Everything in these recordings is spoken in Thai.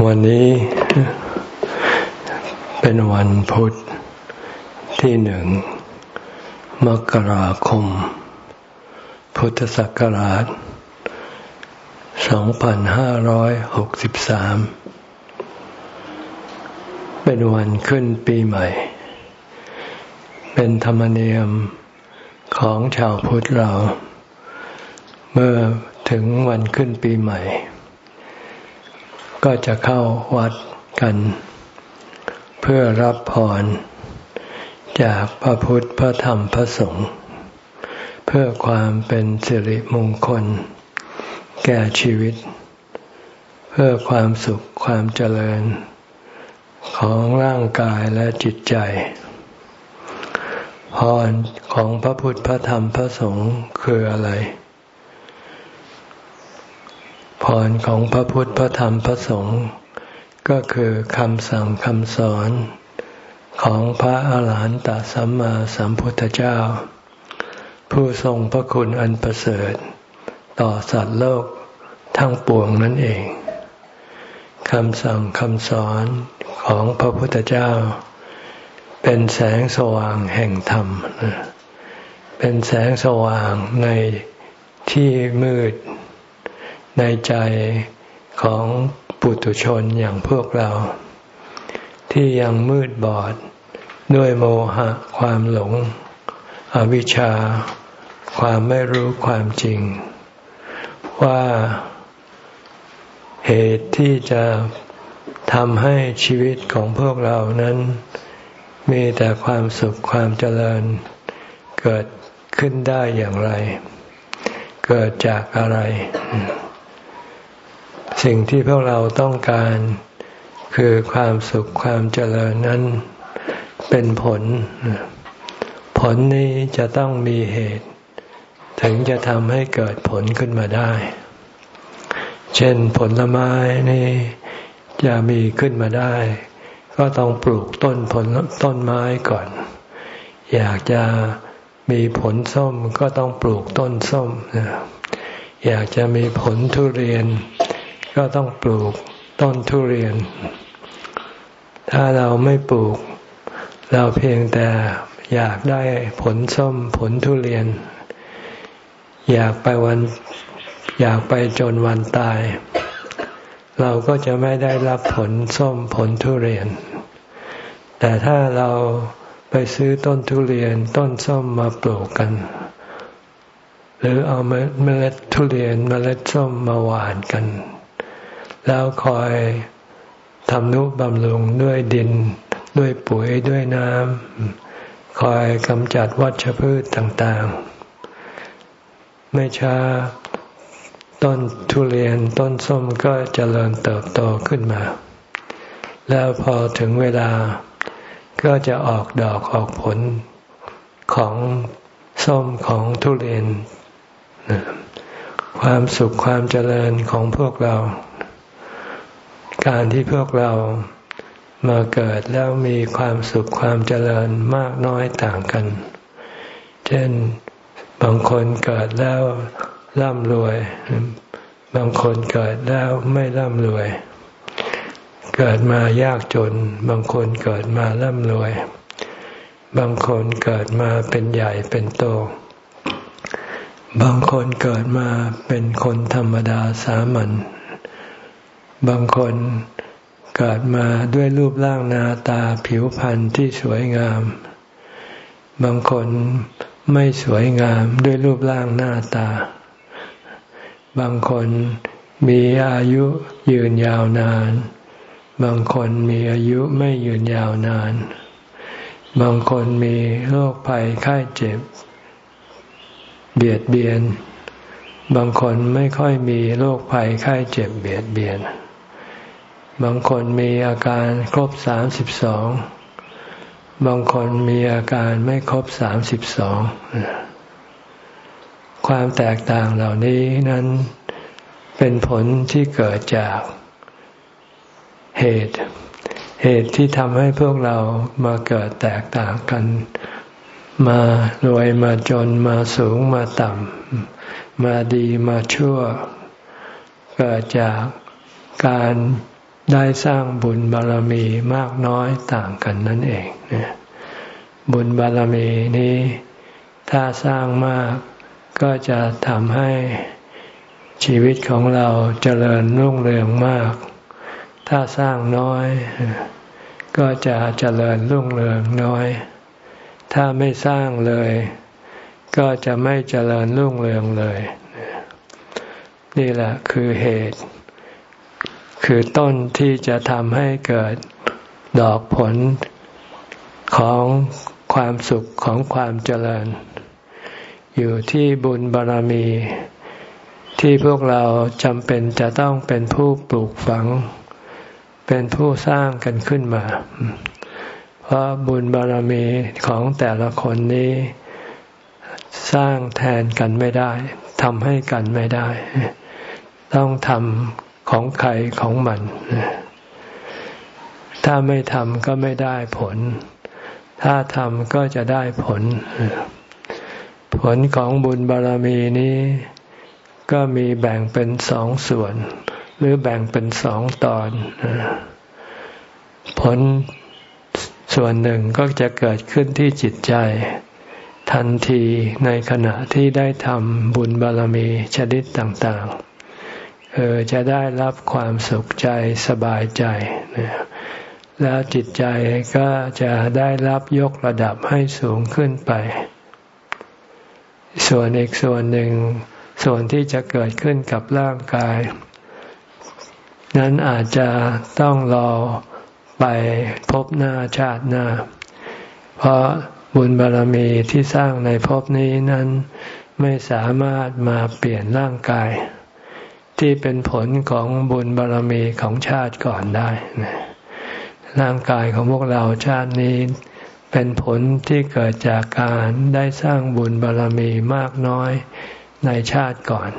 วันนี้เป็นวันพุธที่หนึ่ง มกราคม พุทธศักราช 2563 เป็นวันขึ้นปีใหม่ เป็นธรรมเนียมของชาวพุทธเรา เมื่อถึงวันขึ้นปีใหม่ ก็จะเข้าวัดกัน เพื่อรับพร จากพระพุทธพระธรรมพระสงฆ์เพื่อความเป็นสิริมงคล แก่ชีวิต เพื่อความสุขความเจริญ ของร่างกายและจิตใจ พรของพระพุทธพระธรรมพระสงฆ์คืออะไร พรของพระพุทธพระธรรมพระสงฆ์ก็คือคำสั่งคำสอนของพระอาหารหันตสัมมาสัมพุทธเจ้า ผู้ทรงพระคุณอันประเสริฐ ต่อสัตว์โลกทั้งปวงนั่นเองคำสั่งคำสอนของพระพุทธเจ้า เป็นแสงสว่างแห่งธรรม เป็นแสงสว่างในที่มืด ในใจของปุถุชนอย่างพวกเรา ที่ยังมืดบอดด้วยโมหะความหลง อวิชชา ความไม่รู้ความจริง ว่าเหตุที่จะทำให้ชีวิตของพวกเรานั้น มีแต่ความสุขความเจริญ เกิดขึ้นได้อย่างไร เกิดจากอะไร สิ่งที่พวกเราต้องการคือความสุขความเจริญนั้นเป็นผล ผลนี้จะต้องมีเหตุ ถึงจะทำให้เกิดผลขึ้นมาได้ เช่นผลไม้นี่จะมีขึ้นมาได้ ก็ต้องปลูกต้นผลต้นไม้ก่อน อยากจะมีผลส้มก็ต้องปลูกต้นส้ม อยากจะมีผลทุเรียน ก็ต้องปลูกต้นทุเรียน ถ้าเราไม่ปลูก เราเพียงแต่อยากได้ผลส้มผลทุเรียน อยากไปวัน อยากไปจนวันตาย เราก็จะไม่ได้รับผลส้มผลทุเรียน แต่ถ้าเราไปซื้อต้นทุเรียนต้นส้มมาปลูกกัน หรือเอาเมล็ดทุเรียนเมล็ดส้มมาหว่านกัน แล้วคอยทำนุบำรุงด้วยดิน ด้วยปุ๋ยด้วยน้ำคอยกำจัดวัชพืชต่างๆ ไม่ช้าต้นทุเรียนต้นส้มก็เจริญเติบโตขึ้นมา แล้วพอถึงเวลาก็จะออกดอกออกผลของส้มของทุเรียน ความสุขความเจริญของพวกเรา การที่พวกเรามาเกิดแล้วมีความสุขความเจริญมากน้อยต่างกัน เช่นบางคนเกิดแล้วร่ำรวย บางคนเกิดแล้วไม่ร่ำรวย เกิดมายากจน บางคนเกิดมาร่ำรวย บางคนเกิดมาเป็นใหญ่เป็นโต บางคนเกิดมาเป็นคนธรรมดาสามัญ บางคนเกิดมาด้วยรูปร่างหน้าตาผิวพรรณที่สวยงาม บางคนไม่สวยงามด้วยรูปร่างหน้าตา บางคนมีอายุยืนยาวนาน บางคนมีอายุไม่ยืนยาวนาน บางคนมีโรคภัยไข้เจ็บ เบียดเบียน บางคนไม่ค่อยมีโรคภัยไข้เจ็บเบียดเบียน บางคนมีอาการครบสามสิบสองบางคนมีอาการไม่ครบสามสิบสองความแตกต่างเหล่านี้นั้นเป็นผลที่เกิดจากเหตุ เหตุที่ทำให้พวกเรามาเกิดแตกต่างกัน มารวยมาจนมาสูงมาต่ำ มาดีมาชั่ว เกิดจากการ ได้สร้างบุญบารมีมากน้อยต่างกันนั่นเองบุญบารมีนี้ถ้าสร้างมากก็จะทำให้ชีวิตของเราเจริญรุ่งเรืองมาก ถ้าสร้างน้อย ก็จะเจริญรุ่งเรืองน้อย ถ้าไม่สร้างเลย ก็จะไม่เจริญรุ่งเรืองเลย นี่แหละคือเหตุ คือต้นที่จะทำให้เกิดดอกผลของความสุขของความเจริญ อยู่ที่บุญบารมี ที่พวกเราจำเป็นจะต้องเป็นผู้ปลูกฝัง เป็นผู้สร้างกันขึ้นมา เพราะบุญบารมีของแต่ละคนนี้ สร้างแทนกันไม่ได้ทำให้กันไม่ได้ ต้องทำ ของใครของมัน ถ้าไม่ทำก็ไม่ได้ผล ถ้าทำก็จะได้ผล ผลของบุญบารมีนี้ ก็มีแบ่งเป็นสองส่วน หรือแบ่งเป็นสองตอน ผลส่วนหนึ่งก็จะเกิดขึ้นที่จิตใจทันทีในขณะที่ได้ทำบุญบารมีชนิดต่าง ๆ เออจะได้รับความสุขใจสบายใจแล้วจิตใจก็จะได้รับยกระดับให้สูงขึ้นไป ส่วนอีกส่วนหนึ่ง ส่วนที่จะเกิดขึ้นกับร่างกาย นั้นอาจจะต้องรอไปพบหน้าชาติหน้า เพราะบุญบารมีที่สร้างในภพนี้นั้นไม่สามารถมาเปลี่ยนร่างกาย ที่เป็นผลของบุญบารมีของชาติก่อนได้ ร่างกายของพวกเราชาตินี้เป็นผลที่เกิดจากการได้สร้างบุญบารรมีมากน้อยในชาติก่อน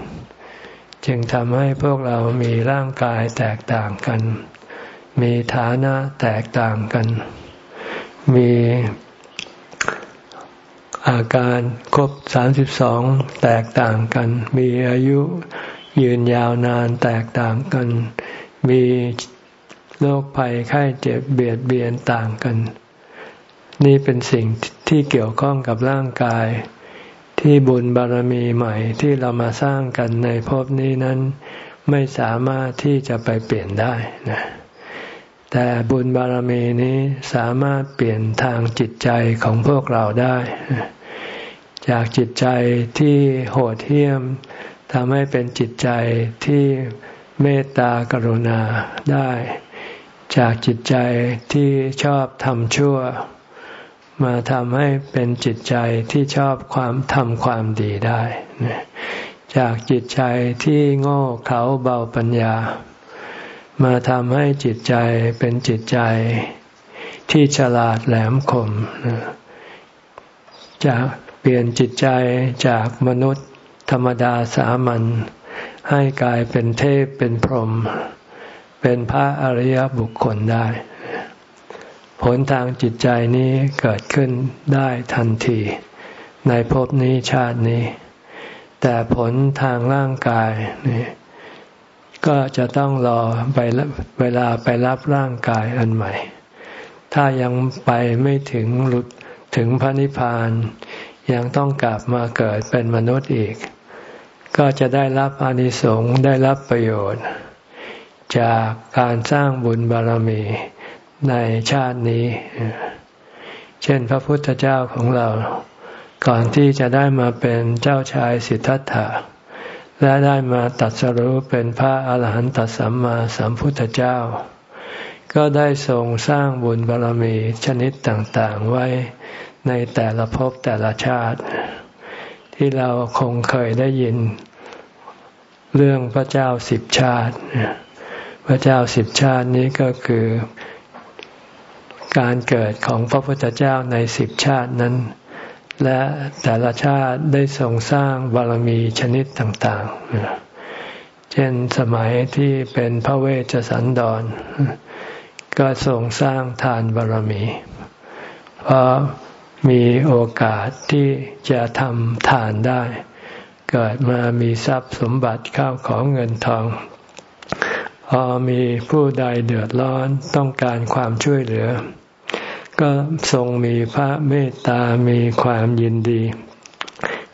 จึงทำให้พวกเรามีร่างกายแตกต่างกัน มีฐานะแตกต่างกัน มีอาการครบสามสิบสองแตกต่างกัน มีอายุ ยืนยาวนานแตกต่างกัน มีโรคภัยไข้เจ็บเบียดเบียนต่างกัน นี่เป็นสิ่งที่เกี่ยวข้องกับร่างกาย ที่บุญบารมีใหม่ที่เรามาสร้างกันในภพนี้นั้น ไม่สามารถที่จะไปเปลี่ยนได้นะแต่บุญบารมีนี้สามารถเปลี่ยนทางจิตใจของพวกเราได้ จากจิตใจที่โหดเหี้ยม ทำให้เป็นจิตใจที่เมตตากรุณาได้ จากจิตใจที่ชอบทำชั่ว มาทำให้เป็นจิตใจที่ชอบความทำความดีได้ จากจิตใจที่โง่เขาเบาปัญญา มาทำให้จิตใจเป็นจิตใจที่ฉลาดแหลมคมจะเปลี่ยนจิตใจจากมนุษย์ ธรรมดาสามัญให้กลายเป็นเทพเป็นพรหมเป็นพระอริยบุคคลได้ ผลทางจิตใจนี้เกิดขึ้นได้ทันที ในภพนี้ชาตินี้ แต่ผลทางร่างกายนี่ก็จะต้องรอไปเวลาไปรับร่างกายอันใหม่ ถ้ายังไปไม่ถึงหลุดถึงพระนิพพาน ยังต้องกลับมาเกิดเป็นมนุษย์อีก ก็จะได้รับอานิสงส์ได้รับประโยชน์ จากการสร้างบุญบารมีในชาตินี้ เช่นพระพุทธเจ้าของเรา ก่อนที่จะได้มาเป็นเจ้าชายสิทธัตถะ และได้มาตัดสรู้เป็นพระอาหารหันตสัมมาสัมพุทธเจ้า ก็ได้ทรงสร้างบุญบารมีชนิดต่างๆไว้ ในแต่ละภพแต่ละชาติ ที่เราคงเคยได้ยิน เรื่องพระเจ้าสิบชาติ พระเจ้าสิบชาตินี้ก็คือการเกิดของพระพุทธเจ้าในสิบชาตินั้น และแต่ละชาติได้ทรงสร้างบารมีชนิดต่างๆ เช่นสมัยที่เป็นพระเวชสันดร ก็ทรงสร้างทานบารมี เพราะ มีโอกาสที่จะทำทานได้ เกิดมามีทรัพย์สมบัติข้าวของเงินทอง พอมีผู้ใดเดือดร้อนต้องการความช่วยเหลือ ก็ทรงมีพระเมตตามีความยินดี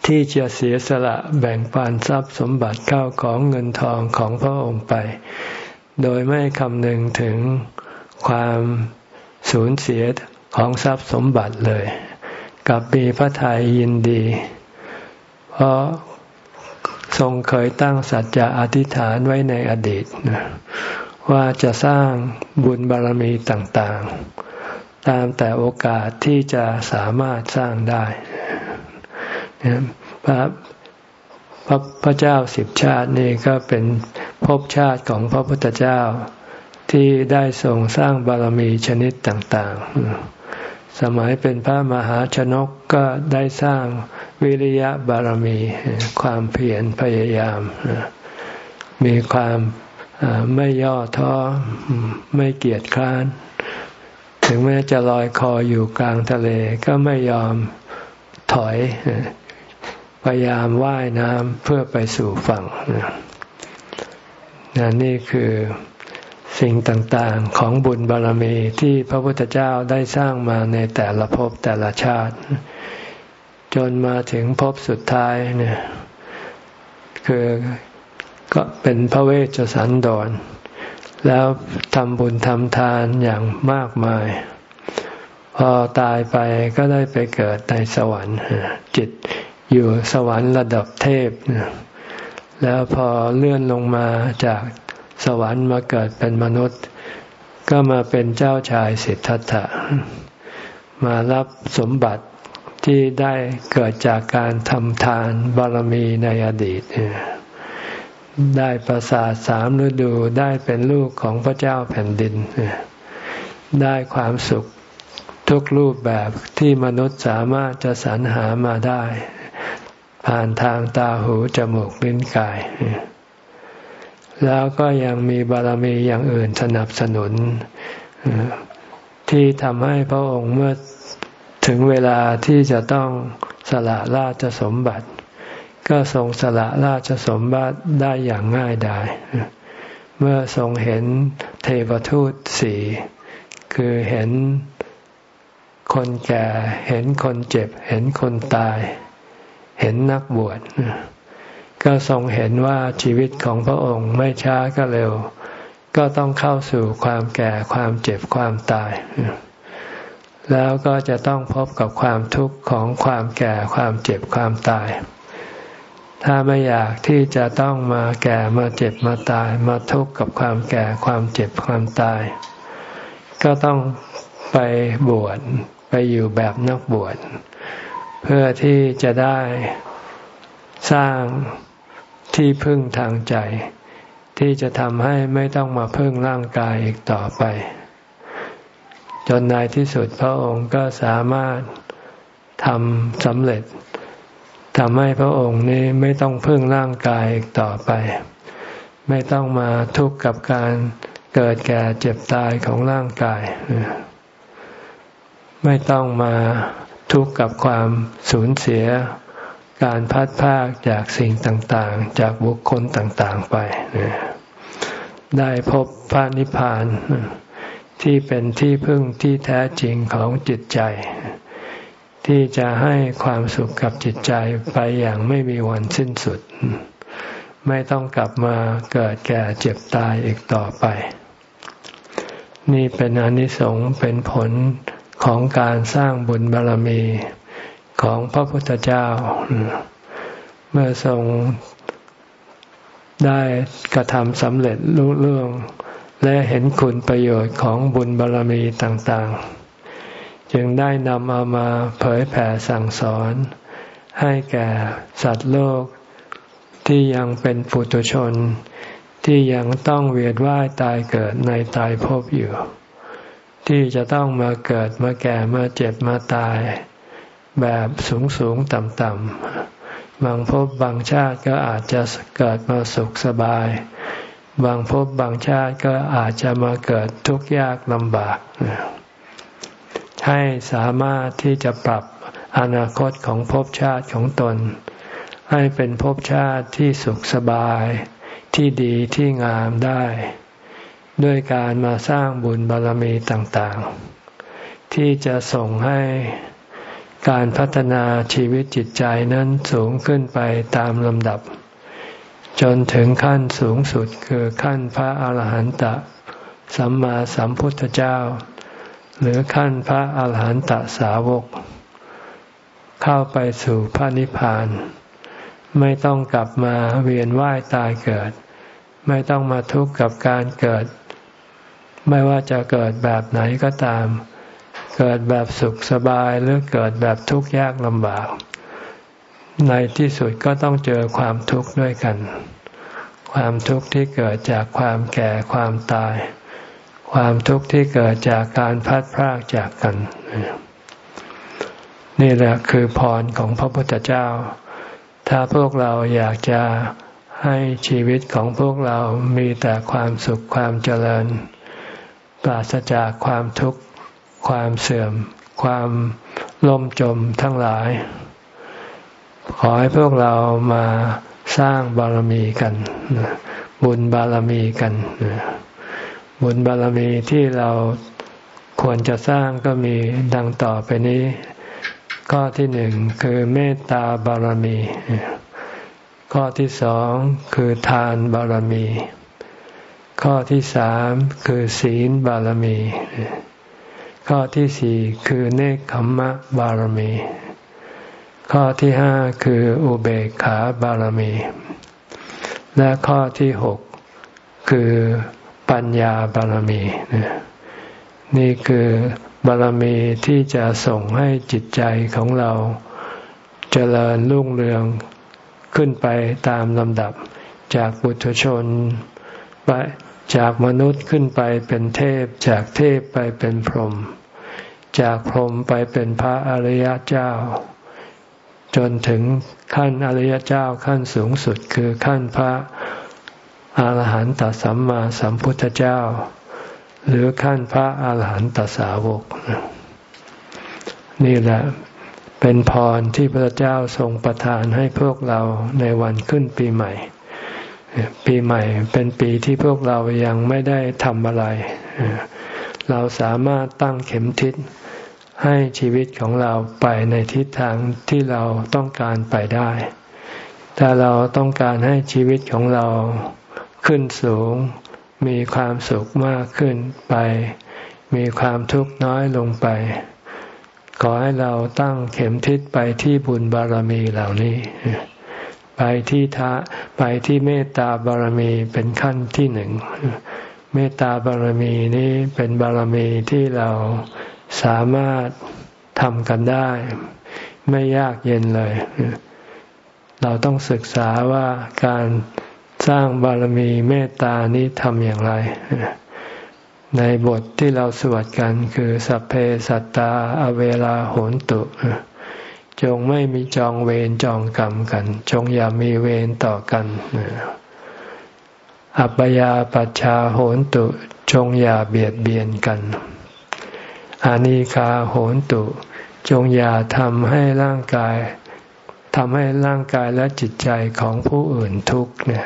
ที่จะเสียสละแบ่งปันทรัพย์สมบัติข้าวของเงินทองของพระองค์ไป โดยไม่คำนึงถึงความสูญเสียของทรัพย์สมบัติเลย กับมีพระทัยยินดี เพราะทรงเคยตั้งสัจจะอธิษฐานไว้ในอดีต ว่าจะสร้างบุญบารมีต่างๆ ตามแต่โอกาสที่จะสามารถสร้างได้พระพระพระเจ้าสิบชาตินี่ก็เป็นภพชาติของพระพุทธเจ้าที่ได้ทรงสร้างบารมีชนิดต่าง ๆ สมัยเป็นพระมหาชนกก็ได้สร้างวิริยะบารมีความเพียรพยายาม มีความไม่ย่อท้อไม่เกียจคร้าน ถึงแม้จะลอยคออยู่กลางทะเลก็ไม่ยอมถอย พยายามว่ายน้ำเพื่อไปสู่ฝั่งนี่คือ สิ่งต่างๆของบุญบารมีที่พระพุทธเจ้าได้สร้างมาในแต่ละภพแต่ละชาติ จนมาถึงภพสุดท้ายเนี่ยคือก็เป็นพระเวชสันดร แล้วทำบุญทำทานอย่างมากมาย พอตายไปก็ได้ไปเกิดในสวรรค์ จิตอยู่สวรรค์ระดับเทพ แล้วพอเลื่อนลงมาจาก สวรรค์มาเกิดเป็นมนุษย์ ก็มาเป็นเจ้าชายสิทธัตถะ มารับสมบัติที่ได้เกิดจากการทำทานบารมีในอดีต ได้ประสาทสามฤดูได้เป็นลูกของพระเจ้าแผ่นดิน ได้ความสุขทุกรูปแบบที่มนุษย์สามารถจะสรรหามาได้ ผ่านทางตาหูจมูกลิ้นกาย แล้วก็ยังมีบารมีอย่างอื่นสนับสนุน ที่ทำให้พระองค์เมื่อถึงเวลาที่จะต้องสละราชสมบัติ ก็ทรงสละราชสมบัติได้อย่างง่ายดายเมื่อทรงเห็นเทวทูตสี่คือเห็นคนแก่ เห็นคนเจ็บ เห็นคนตาย เห็นนักบวช ก็ทรงเห็นว่าชีวิตของพระองค์ไม่ช้าก็เร็ว ก็ต้องเข้าสู่ความแก่ความเจ็บความตาย แล้วก็จะต้องพบกับความทุกข์ของความแก่ความเจ็บความตาย ถ้าไม่อยากที่จะต้องมาแก่มาเจ็บมาตาย มาทุกข์กับความแก่ความเจ็บความตาย ก็ต้องไปบวชไปอยู่แบบนักบวชเพื่อที่จะได้สร้าง ที่พึ่งทางใจ ที่จะทำให้ไม่ต้องมาพึ่งร่างกายอีกต่อไป จนในที่สุดพระองค์ก็สามารถทำสำเร็จทำให้พระองค์นี้ไม่ต้องพึ่งร่างกายอีกต่อไป ไม่ต้องมาทุกข์กับการเกิดแก่เจ็บตายของร่างกาย ไม่ต้องมาทุกข์กับความสูญเสีย การพัดพากจากสิ่งต่างๆ จากบุคคลต่างๆไป ได้พบพระนิพพานที่เป็นที่พึ่งที่แท้จริงของจิตใจ ที่จะให้ความสุขกับจิตใจไปอย่างไม่มีวันสิ้นสุด ไม่ต้องกลับมาเกิดแก่เจ็บตายอีกต่อไป นี่เป็นอนิสงส์เป็นผลของการสร้างบุญบารมี ของพระพุทธเจ้า เมื่อทรงได้กระทำสำเร็จรู้เรื่อง และเห็นคุณประโยชน์ของบุญบารรมีต่างๆ จึงได้นำเอามาเผยแผ่สั่งสอน ให้แก่สัตว์โลกที่ยังเป็นปุถุชน ที่ยังต้องเวียนว่ายตายเกิดในตายภพอยู่ ที่จะต้องมาเกิดมาแก่มาเจ็บมาตาย แบบสูงสูงต่ำต่ำบางภพบางชาติก็อาจจะเกิดมาสุขสบาย บางภพบางชาติก็อาจจะมาเกิดทุกข์ยากลำบาก ให้สามารถที่จะปรับอนาคตของภพชาติของตน ให้เป็นภพชาติที่สุขสบายที่ดีที่งามได้ ด้วยการมาสร้างบุญบารมีต่างๆ ที่จะส่งให้ การพัฒนาชีวิตจิตใจนั้นสูงขึ้นไปตามลำดับ จนถึงขั้นสูงสุดคือขั้นพระอาหารหันตะ สัมมาสัมพุทธเจ้า หรือขั้นพระอาหารหันตสาวก เข้าไปสู่พระนิพพาน ไม่ต้องกลับมาเวียนว่ายตายเกิด ไม่ต้องมาทุกข์กับการเกิด ไม่ว่าจะเกิดแบบไหนก็ตาม เกิดแบบสุขสบายหรือเกิดแบบทุกข์ยากลำบาก ในที่สุดก็ต้องเจอความทุกข์ด้วยกัน ความทุกข์ที่เกิดจากความแก่ความตาย ความทุกข์ที่เกิดจากการพัดพรากจากกัน นี่แหละคือพรของพระพุทธเจ้า ถ้าพวกเราอยากจะให้ชีวิตของพวกเรามีแต่ความสุขความเจริญ ปราศจากความทุกข์ ความเสื่อม ความล่มจมทั้งหลาย ขอให้พวกเรามาสร้างบารมีกัน บุญบารมีกัน บุญบารมีที่เราควรจะสร้างก็มีดังต่อไปนี้ ข้อที่หนึ่งคือเมตตาบารมี ข้อที่สองคือทานบารมี ข้อที่สามคือศีลบารมี ข้อที่สี่คือเนคขมมะบารมี ข้อที่ห้าคืออุเบกขาบารมี และข้อที่หกคือปัญญาบารมี นี่คือบารมีที่จะส่งให้จิตใจของเราเจริญรุ่งเรืองขึ้นไปตามลำดับจากบุตุชนไปจากมนุษย์ขึ้นไปเป็นเทพจากเทพไปเป็นพรหม จากพรหมไปเป็นพระอริยเจ้า จนถึงขั้นอริยเจ้าขั้นสูงสุดคือขั้นพระอาหารหันตสัมมาสัมพุทธเจ้า หรือขั้นพระอาหารหันตสาวก นี่แหละเป็นพรที่พระเจ้าทรงประทานให้พวกเราในวันขึ้นปีใหม่ ปีใหม่เป็นปีที่พวกเรายังไม่ได้ทำอะไร เราสามารถตั้งเข็มทิศให้ชีวิตของเราไปในทิศทางที่เราต้องการไปได้ ถ้าเราต้องการให้ชีวิตของเราขึ้นสูง มีความสุขมากขึ้นไป มีความทุกข์น้อยลงไป ขอให้เราตั้งเข็มทิศไปที่บุญบารมีเหล่านี้ ไปที่ทะไปที่เมตตาบารมีเป็นขั้นที่หนึ่ง เมตตาบารมีนี้เป็นบารมีที่เราสามารถทำกันได้ ไม่ยากเย็นเลย เราต้องศึกษาว่าการสร้างบารมีเมตตานี้ทำอย่างไร ในบทที่เราสวดกันคือสัพเพสัตตาอเวลาโหนตุ จงไม่มีจองเวรจองกรรมกัน จงอย่ามีเวรต่อกัน อัปยาปัชชาโหนตุจงอย่าเบียดเบียนกันอานิคาโหนตุ จงอย่าทำให้ร่างกายทำให้ร่างกายและจิตใจของผู้อื่นทุกข์เนี่ย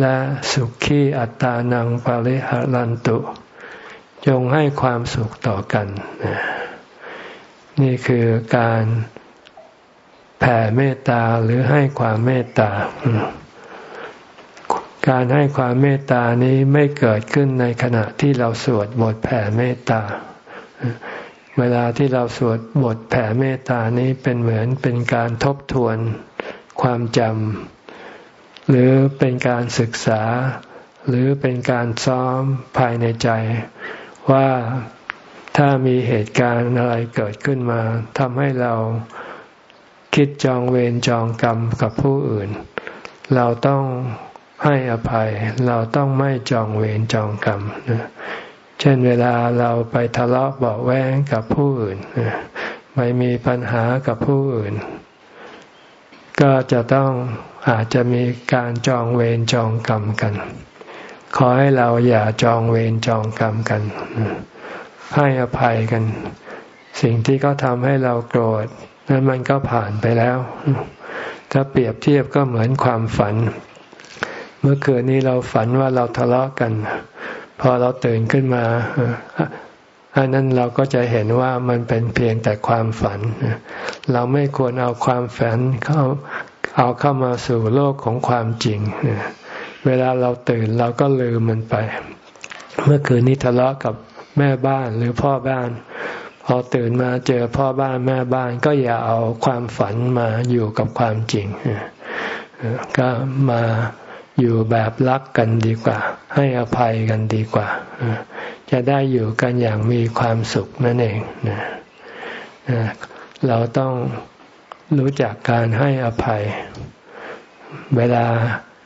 และสุขีอัตานังปริหารันตุ จงให้ความสุขต่อกัน นี่คือการแผ่เมตตาหรือให้ความเมตตา การให้ความเมตตานี้ไม่เกิดขึ้นในขณะที่เราสวดบทแผ่เมตตา เวลาที่เราสวดบทแผ่เมตตานี้เป็นเหมือนเป็นการทบทวนความจำหรือเป็นการศึกษา หรือเป็นการซ้อมภายในใจ ว่าถ้ามีเหตุการณ์อะไรเกิดขึ้นมาทำให้เราคิดจองเวรจองกรรมกับผู้อื่น เราต้อง ให้อภัยเราต้องไม่จองเวรจองกรรมเช่นเวลาเราไปทะเลาะเบาแวงกับผู้อื่นไม่มีปัญหากับผู้อื่น ก็จะต้องอาจจะมีการจองเวรจองกรรมกัน ขอให้เราอย่าจองเวรจองกรรมกัน ให้อภัยกัน สิ่งที่เขาทำให้เราโกรธนั้นมันก็ผ่านไปแล้ว ถ้าเปรียบเทียบก็เหมือนความฝัน เมื่อคืนนี้เราฝันว่าเราทะเลาะกัน พอเราตื่นขึ้นมาอันนั้นเราก็จะเห็นว่ามันเป็นเพียงแต่ความฝัน เราไม่ควรเอาความฝันเข้าเอาเข้ามาสู่โลกของความจริง เวลาเราตื่นเราก็ลืมมันไป เมื่อคืนนี้ทะเลาะกับแม่บ้านหรือพ่อบ้าน พอตื่นมาเจอพ่อบ้านแม่บ้าน ก็อย่าเอาความฝันมาอยู่กับความจริง ก็มา อยู่แบบรักกันดีกว่า ให้อภัยกันดีกว่า จะได้อยู่กันอย่างมีความสุขนั่นเองเราต้องรู้จักการให้อภัย เวลา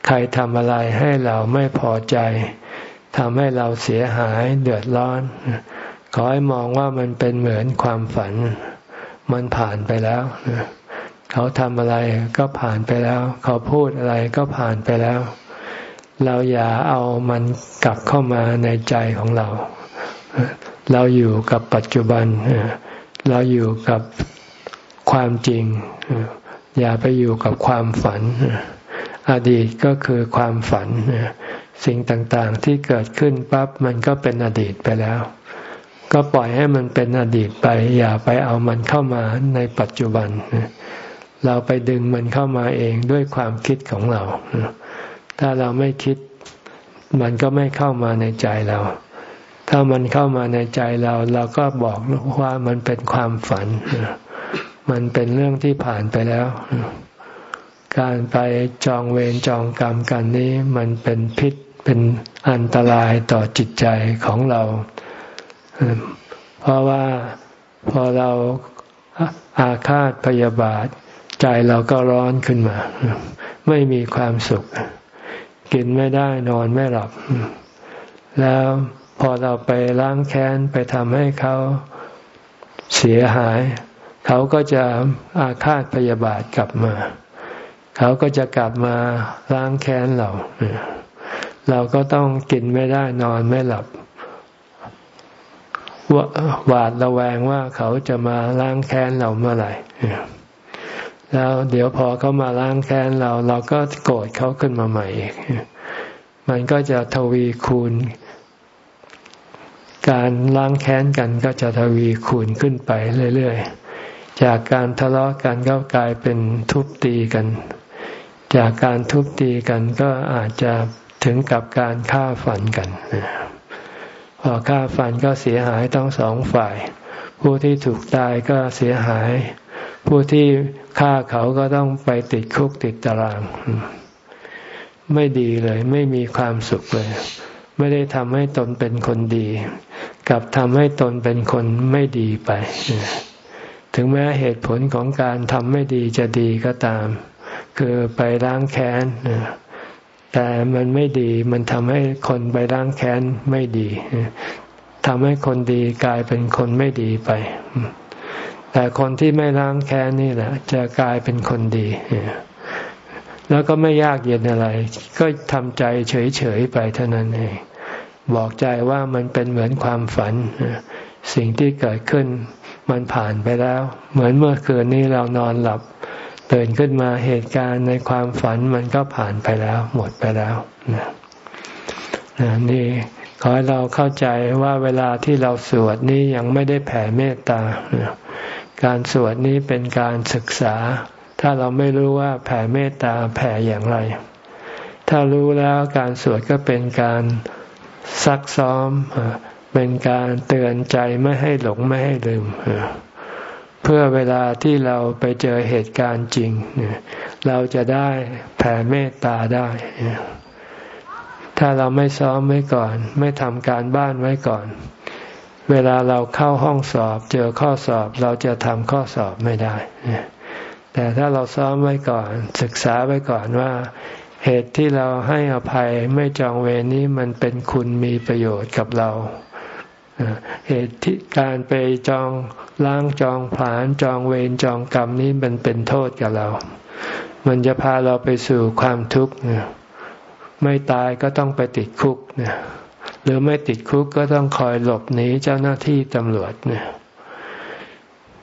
ใครทำอะไรให้เราไม่พอใจทำให้เราเสียหายเดือดร้อน ขอให้มองว่ามันเป็นเหมือนความฝัน มันผ่านไปแล้วเขาทำอะไรก็ผ่านไปแล้ว เขาพูดอะไรก็ผ่านไปแล้ว เราอย่าเอามันกลับเข้ามาในใจของเรา เราอยู่กับปัจจุบัน เราอยู่กับความจริง อย่าไปอยู่กับความฝัน อดีตก็คือความฝัน สิ่งต่างๆที่เกิดขึ้นปั๊บมันก็เป็นอดีตไปแล้ว ก็ปล่อยให้มันเป็นอดีตไป อย่าไปเอามันเข้ามาในปัจจุบัน เราไปดึงมันเข้ามาเองด้วยความคิดของเรา ถ้าเราไม่คิด มันก็ไม่เข้ามาในใจเรา ถ้ามันเข้ามาในใจเรา เราก็บอกว่ามันเป็นความฝัน มันเป็นเรื่องที่ผ่านไปแล้ว การไปจองเวรจองกรรมกันนี้ มันเป็นพิษเป็นอันตรายต่อจิตใจของเรา เพราะว่าพอเราอาฆาตพยาบาท ใจเราก็ร้อนขึ้นมา ไม่มีความสุข กินไม่ได้นอนไม่หลับ แล้วพอเราไปล้างแค้นไปทำให้เขาเสียหาย เขาก็จะอาฆาตพยาบาทกลับมา เขาก็จะกลับมาล้างแค้นเรา เราก็ต้องกินไม่ได้นอนไม่หลับหวาดระแวงว่าเขาจะมาล้างแค้นเราเมื่อไหร่ แล้วเดี๋ยวพอเขามาล้างแค้นเรา เราก็โกรธเขาขึ้นมาใหม่อีกมันก็จะทวีคูณ การล้างแค้นกันก็จะทวีคูณขึ้นไปเรื่อยๆ จากการทะเลาะกันก็กลายเป็นทุบตีกัน จากการทุบตีกันก็อาจจะถึงกับการฆ่าฟันกันพอฆ่าฟันก็เสียหายทั้งสองฝ่าย ผู้ที่ถูกตายก็เสียหาย ผู้ที่ ฆ่าเขาก็ต้องไปติดคุกติดตาราง ไม่ดีเลย ไม่มีความสุขเลย ไม่ได้ทำให้ตนเป็นคนดี กลับทำให้ตนเป็นคนไม่ดีไป ถึงแม้เหตุผลของการทำไม่ดีจะดีก็ตาม คือไปล้างแค้นแต่มันไม่ดี มันทำให้คนไปล้างแค้นไม่ดีทำให้คนดีกลายเป็นคนไม่ดีไป แต่คนที่ไม่ล้างแค้นนี่แหละ จะกลายเป็นคนดี แล้วก็ไม่ยากเย็นอะไร ก็ทำใจเฉยๆไปเท่านั้นเองบอกใจว่ามันเป็นเหมือนความฝัน สิ่งที่เกิดขึ้นมันผ่านไปแล้ว เหมือนเมื่อคืนนี้เรานอนหลับตื่นขึ้นมาเหตุการณ์ในความฝันมันก็ผ่านไปแล้ว หมดไปแล้วนะนี่ขอให้เราเข้าใจว่าเวลาที่เราสวดนี้ยังไม่ได้แผ่เมตตา การสวดนี้เป็นการศึกษา ถ้าเราไม่รู้ว่าแผ่เมตตาแผ่อย่างไร ถ้ารู้แล้วการสวดก็เป็นการซักซ้อม เป็นการเตือนใจไม่ให้หลงไม่ให้ลืม เพื่อเวลาที่เราไปเจอเหตุการณ์จริง เราจะได้แผ่เมตตาได้ถ้าเราไม่ซ้อมไว้ก่อน ไม่ทำการบ้านไว้ก่อน เวลาเราเข้าห้องสอบเจอข้อสอบเราจะทำข้อสอบไม่ได้ แต่ถ้าเราซ้อมไว้ก่อนศึกษาไว้ก่อนว่า เหตุที่เราให้อภัยไม่จองเวรนี้มันเป็นคุณมีประโยชน์กับเราเหตุที่การไปจองล้างจองผลานจองเวรจองกรรมนี้มันเป็นโทษกับเรา มันจะพาเราไปสู่ความทุกข์ไม่ตายก็ต้องไปติดคุกเนี่ย หรือไม่ติดคุกก็ต้องคอยหลบหนีเจ้าหน้าที่ตำรวจเนี่ย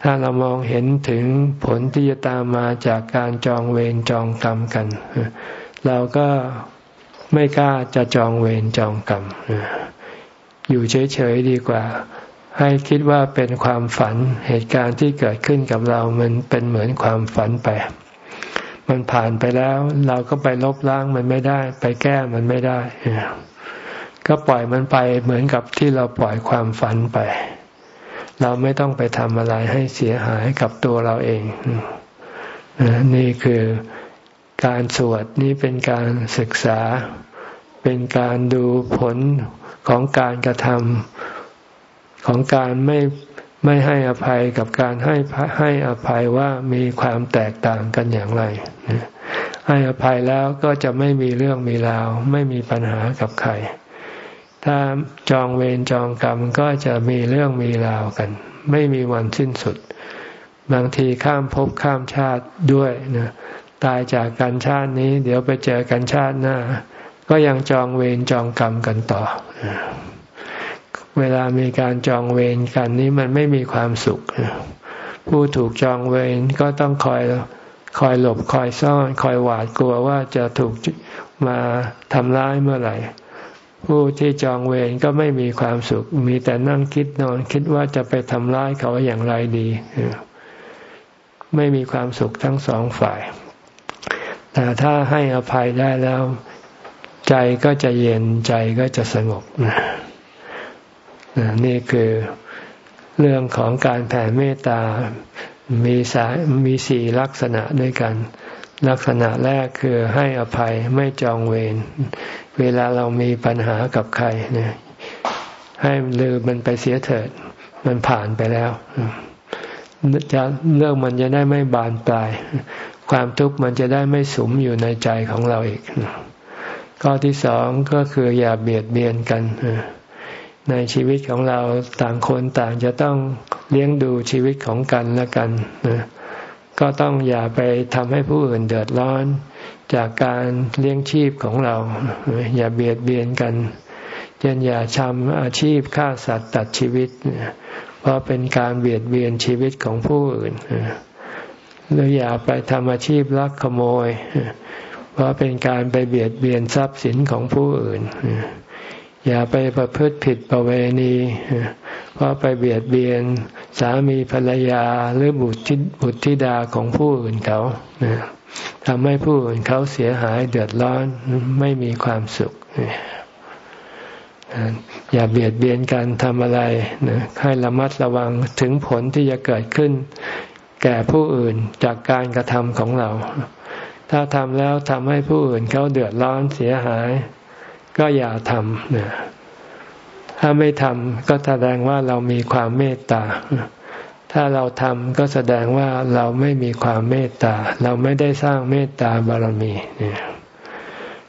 ถ้าเรามองเห็นถึงผลที่จะตามมาจากการจองเวรจองกรรมกัน เราก็ไม่กล้าจะจองเวรจองกรรมอยู่เฉยๆดีกว่า ให้คิดว่าเป็นความฝันเหตุการณ์ที่เกิดขึ้นกับเรามันเป็นเหมือนความฝันไป มันผ่านไปแล้ว เราก็ไปลบล้างมันไม่ได้ ไปแก้มันไม่ได้ ก็ปล่อยมันไปเหมือนกับที่เราปล่อยความฝันไป เราไม่ต้องไปทำอะไรให้เสียหายกับตัวเราเอง นี่คือการสวดนี่เป็นการศึกษา เป็นการดูผลของการกระทำของการไม่ไม่ให้อภัยกับการให้ให้อภัยว่ามีความแตกต่างกันอย่างไรให้อภัยแล้วก็จะไม่มีเรื่องมีราว ไม่มีปัญหากับใคร ถ้าจองเวรจองกรรมก็จะมีเรื่องมีราวกัน ไม่มีวันสิ้นสุด บางทีข้ามภพข้ามชาติด้วยนะตายจากกันชาตินี้ เดี๋ยวไปเจอกันชาติหน้า ก็ยังจองเวรจองกรรมกันต่อ เวลามีการจองเวรกันนี้มันไม่มีความสุข ผู้ถูกจองเวรก็ต้องคอยคอยหลบคอยซ่อน คอยหวาดกลัวว่าจะถูกมาทำร้ายเมื่อไหร่ ผู้ที่จองเวรก็ไม่มีความสุข มีแต่นั่งคิดนอนคิดว่าจะไปทำร้ายเขาอย่างไรดี ไม่มีความสุขทั้งสองฝ่าย แต่ถ้าให้อภัยได้แล้ว ใจก็จะเย็นใจก็จะสงบ นี่คือเรื่องของการแผ่เมตตามีสายมีสี่ลักษณะด้วยกัน ลักษณะแรกคือให้อภัยไม่จองเวรเวลาเรามีปัญหากับใครเนี่ยให้ลืมมันไปเสียเถิด มันผ่านไปแล้วจะเรื่องมันจะได้ไม่บานปลาย ความทุกข์มันจะได้ไม่สมอยู่ในใจของเราอีกข้อที่สองก็คืออย่าเบียดเบียนกันในชีวิตของเราต่างคนต่างจะต้องเลี้ยงดูชีวิตของกันและกัน ก็ต้องอย่าไปทำให้ผู้อื่นเดือดร้อน จากการเลี้ยงชีพของเรา อย่าเบียดเบียนกันเช่นอย่าทำอาชีพฆ่าสัตว์ตัดชีวิต เพราะเป็นการเบียดเบียนชีวิตของผู้อื่นหรืออย่าไปทำอาชีพลักขโมย เพราะเป็นการไปเบียดเบียนทรัพย์สินของผู้อื่น อย่าไปประพฤติผิดประเวณี เพราะไปเบียดเบียนสามีภรรยาหรือบุตรบุตรธิดาของผู้อื่นเขาทำให้ผู้อื่นเขาเสียหายเดือดร้อนไม่มีความสุข อย่าเบียดเบียนกันทำอะไรให้ระมัดระวังถึงผลที่จะเกิดขึ้น แก่ผู้อื่นจากการกระทำของเรา ถ้าทำแล้วทำให้ผู้อื่นเขาเดือดร้อนเสียหาย ก็อย่าทำเนี่ยถ้าไม่ทำก็แสดงว่าเรามีความเมตตา ถ้าเราทำก็แสดงว่าเราไม่มีความเมตตา เราไม่ได้สร้างเมตตาบารมีเนี่ย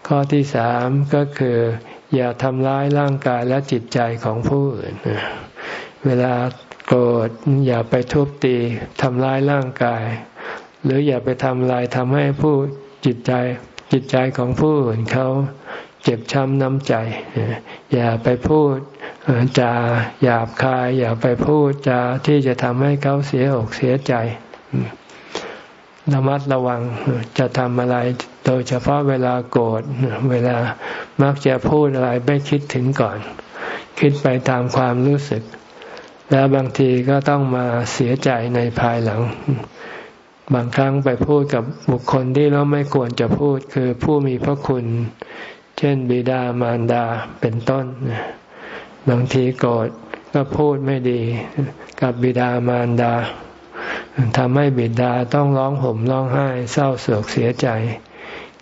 ข้อที่สามก็คือ อย่าทำร้ายร่างกายและจิตใจของผู้อื่น เวลาโกรธอย่าไปทุบตีทำร้ายร่างกาย หรืออย่าไปทำลายทำให้ผู้จิตใจจิตใจของผู้อื่นเขา เจ็บช้ำน้ำใจ อย่าไปพูดจาหยาบคาย อย่าไปพูดจาที่จะทำให้เขาเสียอกเสียใจระมัดระวังจะทำอะไร โดยเฉพาะเวลาโกรธเวลามักจะพูดอะไรไม่คิดถึงก่อน คิดไปตามความรู้สึก แล้วบางทีก็ต้องมาเสียใจในภายหลัง บางครั้งไปพูดกับบุคคลที่เราไม่ควรจะพูดคือผู้มีพระคุณ เช่นบิดามารดาเป็นต้น บางทีโกรธก็พูดไม่ดีกับบิดามารดาทำให้บิดาต้องร้องห่มร้องไห้ เศร้าโศกเสียใจ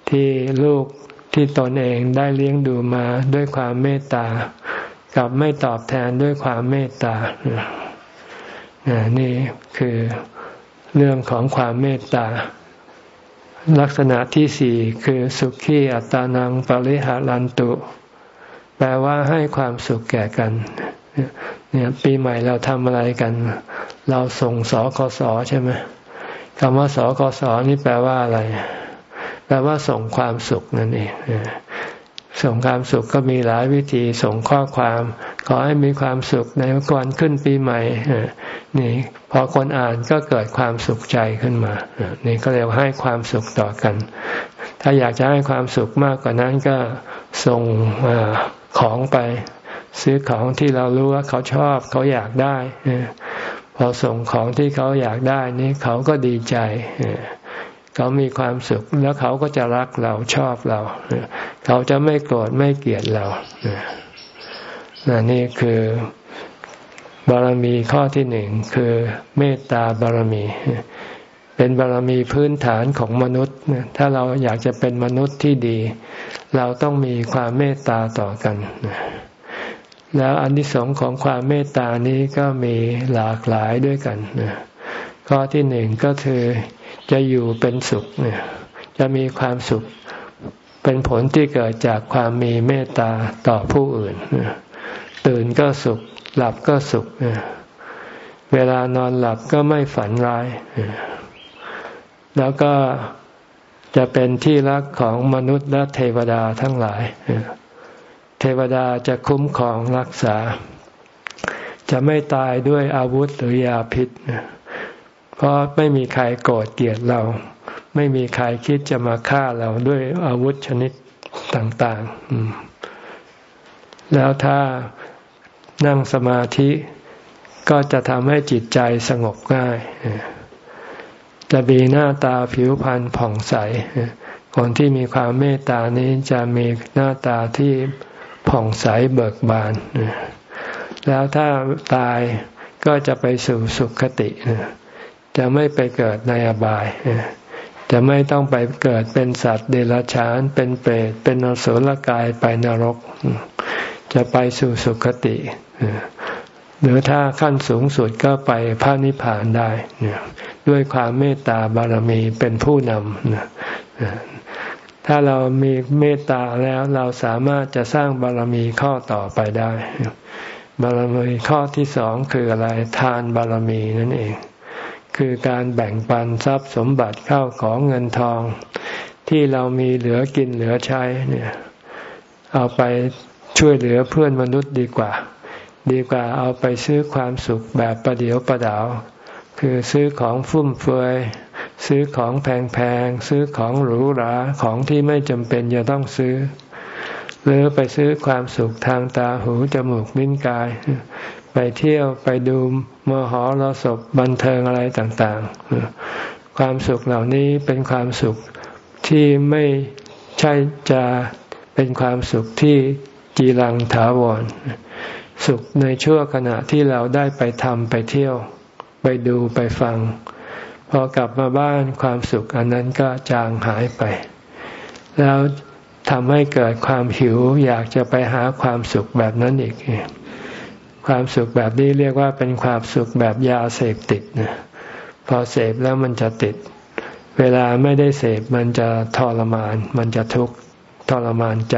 ที่ลูกที่ตนเองได้เลี้ยงดูมาด้วยความเมตตากับไม่ตอบแทนด้วยความเมตตา นี่คือเรื่องของความเมตตา ลักษณะที่สี่คือสุขีอัตานังปริหารันตุ แปลว่าให้ความสุขแก่กัน เนี่ยปีใหม่เราทำอะไรกัน เราส่งสคสใช่ไหมคำว่าสคสนี่แปลว่าอะไร แปลว่าส่งความสุขนั่นเอง ส่งความสุขก็มีหลายวิธีส่งข้อความ ขอให้มีความสุขในวันขึ้นปีใหม่นี่พอคนอ่านก็เกิดความสุขใจขึ้นมานี่ก็เรียกให้ความสุขต่อกัน ถ้าอยากจะให้ความสุขมากกว่านั้นก็ส่งของไป ซื้อของที่เรารู้ว่าเขาชอบเขาอยากได้พอส่งของที่เขาอยากได้นี่เขาก็ดีใจเเขามีความสุขแล้วเขาก็จะรักเราชอบเรา เขาจะไม่โกรธไม่เกลียดเรานี่คือบารมีข้อที่หนึ่งคือเมตตาบารมี เป็นบารมีพื้นฐานของมนุษย์ ถ้าเราอยากจะเป็นมนุษย์ที่ดี เราต้องมีความเมตตาต่อกัน แล้วอนนิสงส์ของความเมตตานี้ก็มีหลากหลายด้วยกัน ข้อที่หนึ่งก็คือจะอยู่เป็นสุขเนี่ยจะมีความสุขเป็นผลที่เกิดจากความมีเมตตาต่อผู้อื่น ตื่นก็สุข หลับก็สุข เวลานอนหลับก็ไม่ฝันร้าย แล้วก็จะเป็นที่รักของมนุษย์และเทวดาทั้งหลาย เทวดาจะคุ้มครองรักษา จะไม่ตายด้วยอาวุธหรือยาพิษเพราะไม่มีใครโกรธเกลียดเรา ไม่มีใครคิดจะมาฆ่าเราด้วยอาวุธชนิดต่างๆ แล้วถ้านั่งสมาธิก็จะทำให้จิตใจสงบง่าย จะมีหน้าตาผิวพรรณผ่องใส คนที่มีความเมตตานี้จะมีหน้าตาที่ผ่องใสเบิกบาน แล้วถ้าตายก็จะไปสู่สุขคติ จะไม่ไปเกิดในอบาย จะไม่ต้องไปเกิดเป็นสัตว์เดรัจฉาน เป็นเปรต เป็นนสุลกายไปนรก จะไปสู่สุคติ หรือถ้าขั้นสูงสุดก็ไปพระนิพพานได้ ด้วยความเมตตาบารมีเป็นผู้นำถ้าเรามีเมตตาแล้วเราสามารถจะสร้างบารมีข้อต่อไปได้ บารมีข้อที่สองคืออะไร ทานบารมีนั่นเอง คือการแบ่งปันทรัพย์สมบัติเข้าของเงินทอง ที่เรามีเหลือกินเหลือใช้เนี่ยเอาไปช่วยเหลือเพื่อนมนุษย์ดีกว่า ดีกว่าเอาไปซื้อความสุขแบบประเดียวประดาว คือซื้อของฟุ่มเฟือยซื้อของแพงๆซื้อของหรูหราของที่ไม่จำเป็นจะต้องซื้อ หรือไปซื้อความสุขทางตาหูจมูกลิ้นกาย ไปเที่ยวไปดูมหรสพบันเทิงอะไรต่างๆ ความสุขเหล่านี้เป็นความสุขที่ไม่ใช่จะเป็นความสุขที่จีรังถาวร สุขในชั่วขณะที่เราได้ไปทำไปเที่ยว ไปดูไปฟัง พอกลับมาบ้านความสุขอันนั้นก็จางหายไป แล้วทำให้เกิดความหิวอยากจะไปหาความสุขแบบนั้นอีก ความสุขแบบนี้เรียกว่าเป็นความสุขแบบยาเสพติดนะพอเสพแล้วมันจะติด เวลาไม่ได้เสพมันจะทรมาน มันจะทุกข์ทรมานใจ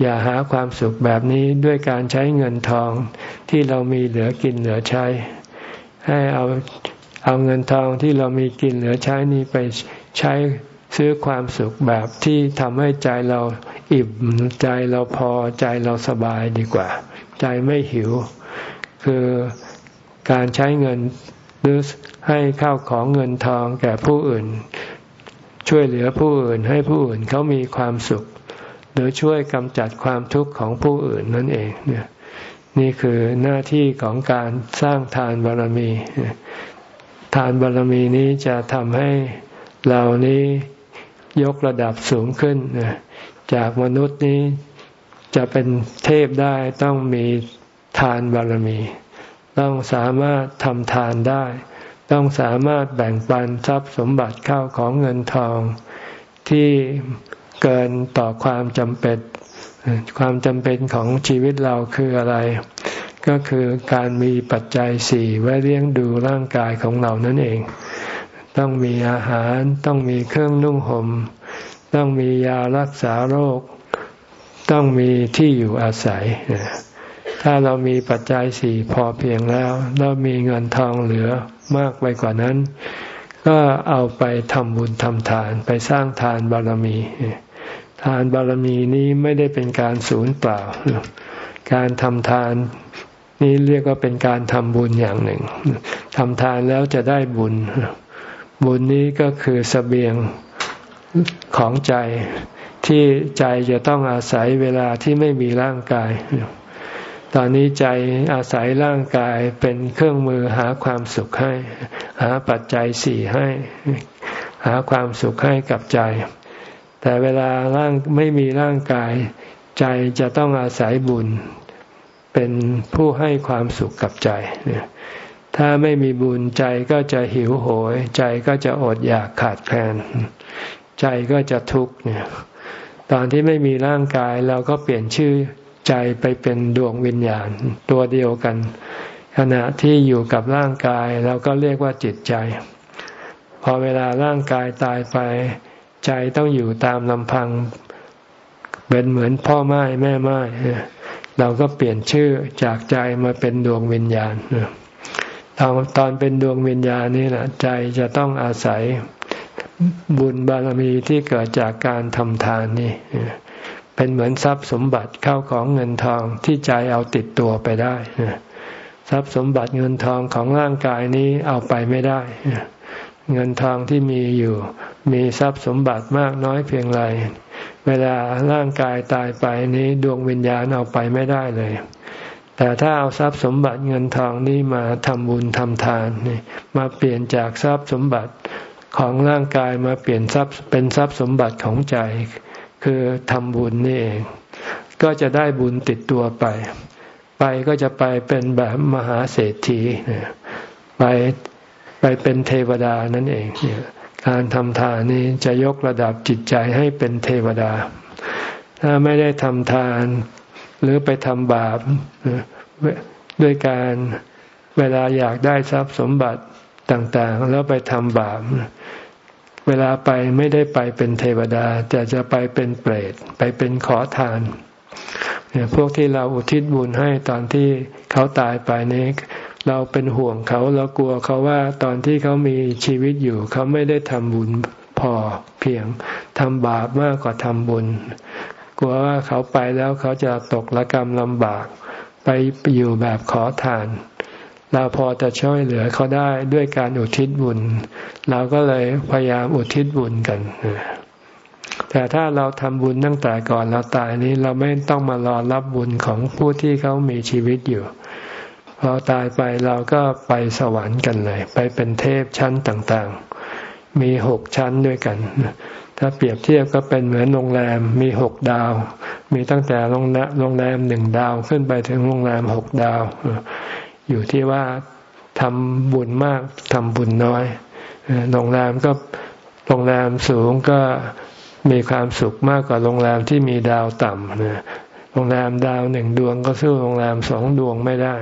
อย่าหาความสุขแบบนี้ด้วยการใช้เงินทองที่เรามีเหลือกินเหลือใช้ ให้เอาเอาเงินทองที่เรามีกินเหลือใช้นี้ไปใช้ซื้อความสุขแบบที่ทำให้ใจเราอิ่มใจเราพอใจเราสบายดีกว่า ใจไม่หิว คือการใช้เงินหรือให้ข้าวของเงินทองแก่ผู้อื่น ช่วยเหลือผู้อื่นให้ผู้อื่นเขามีความสุข หรือช่วยกำจัดความทุกข์ของผู้อื่นนั่นเองเนี่ยนี่คือหน้าที่ของการสร้างทานบารมี ทานบารมีนี้จะทำให้เรานี้ยกระดับสูงขึ้น จากมนุษย์นี้ จะเป็นเทพได้ต้องมีทานบารมี ต้องสามารถทำทานได้ ต้องสามารถแบ่งปันทรัพย์สมบัติเข้าของเงินทอง ที่เกินต่อความจำเป็น ความจำเป็นของชีวิตเราคืออะไร ก็คือการมีปัจจัยสี่ไว้เลี้ยงดูร่างกายของเรานั่นเอง ต้องมีอาหาร ต้องมีเครื่องนุ่งหม่ม ต้องมียารักษาโรค ต้องมีที่อยู่อาศัย ถ้าเรามีปัจจัยสี่พอเพียงแล้ว เรามีเงินทองเหลือมากไปกว่านั้น ก็เอาไปทำบุญทำทานไปสร้างทานบารมี ทานบารมีนี้ไม่ได้เป็นการสูญเปล่า การทำทานนี้เรียกว่าเป็นการทำบุญอย่างหนึ่งทำทานแล้วจะได้บุญ บุญนี้ก็คือสเสบียงของใจ ที่ใจจะต้องอาศัยเวลาที่ไม่มีร่างกาย ตอนนี้ใจอาศัยร่างกายเป็นเครื่องมือหาความสุขให้ หาปัจจัยสี่ให้ หาความสุขให้กับใจ แต่เวลาร่างไม่มีร่างกาย ใจจะต้องอาศัยบุญ เป็นผู้ให้ความสุขกับใจถ้าไม่มีบุญใจก็จะหิวโหย ใจก็จะอดอยากขาดแคลน ใจก็จะทุกข์เนี่ย ตอนที่ไม่มีร่างกายเราก็เปลี่ยนชื่อใจไปเป็นดวงวิญญาณตัวเดียวกัน ขณะที่อยู่กับร่างกายเราก็เรียกว่าจิตใจ พอเวลาร่างกายตายไป ใจต้องอยู่ตามลำพัง เป็นเหมือนพ่อไม้แม่ไม้เราก็เปลี่ยนชื่อจากใจมาเป็นดวงวิญญาณตอนตอนเป็นดวงวิญญาณนี่แหละใจจะต้องอาศัย บุญบารมีที่เกิดจากการทำทานนี่เป็นเหมือนทรัพย์สมบัติเข้าของเงินทองที่ใจเอาติดตัวไปได้ทรัพย์สมบัติเงินทองของร่างกายนี้เอาไปไม่ได้ เงินทองที่มีอยู่ มีทรัพย์สมบัติมากน้อยเพียงไร เวลาร่างกายตายไปนี้ดวงวิญญาณเอาไปไม่ได้เลย แต่ถ้าเอาทรัพย์สมบัติเงินทองนี้มาทำบุญทำทานนี่มาเปลี่ยนจากทรัพย์สมบัติ ของร่างกายมาเปลี่ยนทรัพย์เป็นทรัพย์สมบัติของใจ คือทำบุญนี่เอง ก็จะได้บุญติดตัวไป ไปก็จะไปเป็นแบบมหาเศรษฐีไปไปเป็นเทวดานั่นเองการทำทานนี้จะยกระดับจิตใจให้เป็นเทวดา ถ้าไม่ได้ทำทานหรือไปทำบาปด้วยการเวลาอยากได้ทรัพย์สมบัติ ต่างๆ แล้วไปทำบาป เวลาไปไม่ได้ไปเป็นเทวดาแต่จะไปเป็นเปรต ไปเป็นขอทานเนี่ยพวกที่เราอุทิศบุญให้ตอนที่เขาตายไปนี้เราเป็นห่วงเขาเรากลัวเขาว่าตอนที่เขามีชีวิตอยู่ เขาไม่ได้ทำบุญพอเพียงทำบาปมากกว่าทำบุญ กลัวว่าเขาไปแล้วเขาจะตกละกรรมลำบาก ไปอยู่แบบขอทาน เราพอจะช่วยเหลือเขาได้ด้วยการอุทิศบุญ เราก็เลยพยายามอุทิศบุญกันแต่ถ้าเราทำบุญตั้งแต่ก่อนเราตายนี้ เราไม่ต้องมารอรับบุญของผู้ที่เขามีชีวิตอยู่พอตายไปเราก็ไปสวรรค์กันเลย ไปเป็นเทพชั้นต่างๆ มีหกชั้นด้วยกัน ถ้าเปรียบเทียบก็เป็นเหมือนโรงแรมมีหกดาว มีตั้งแต่โรงแรมหนึ่งดาวขึ้นไปถึงโรงแรมหกดาว อยู่ที่ว่าทำบุญมากทำบุญน้อยโรงแรมก็โรงแรมสูงก็มีความสุขมากกว่าโรงแรมที่มีดาวต่ำโรงแรมดาวหนึ่งดวงก็สู้โรงแรมสองดวงไม่ได้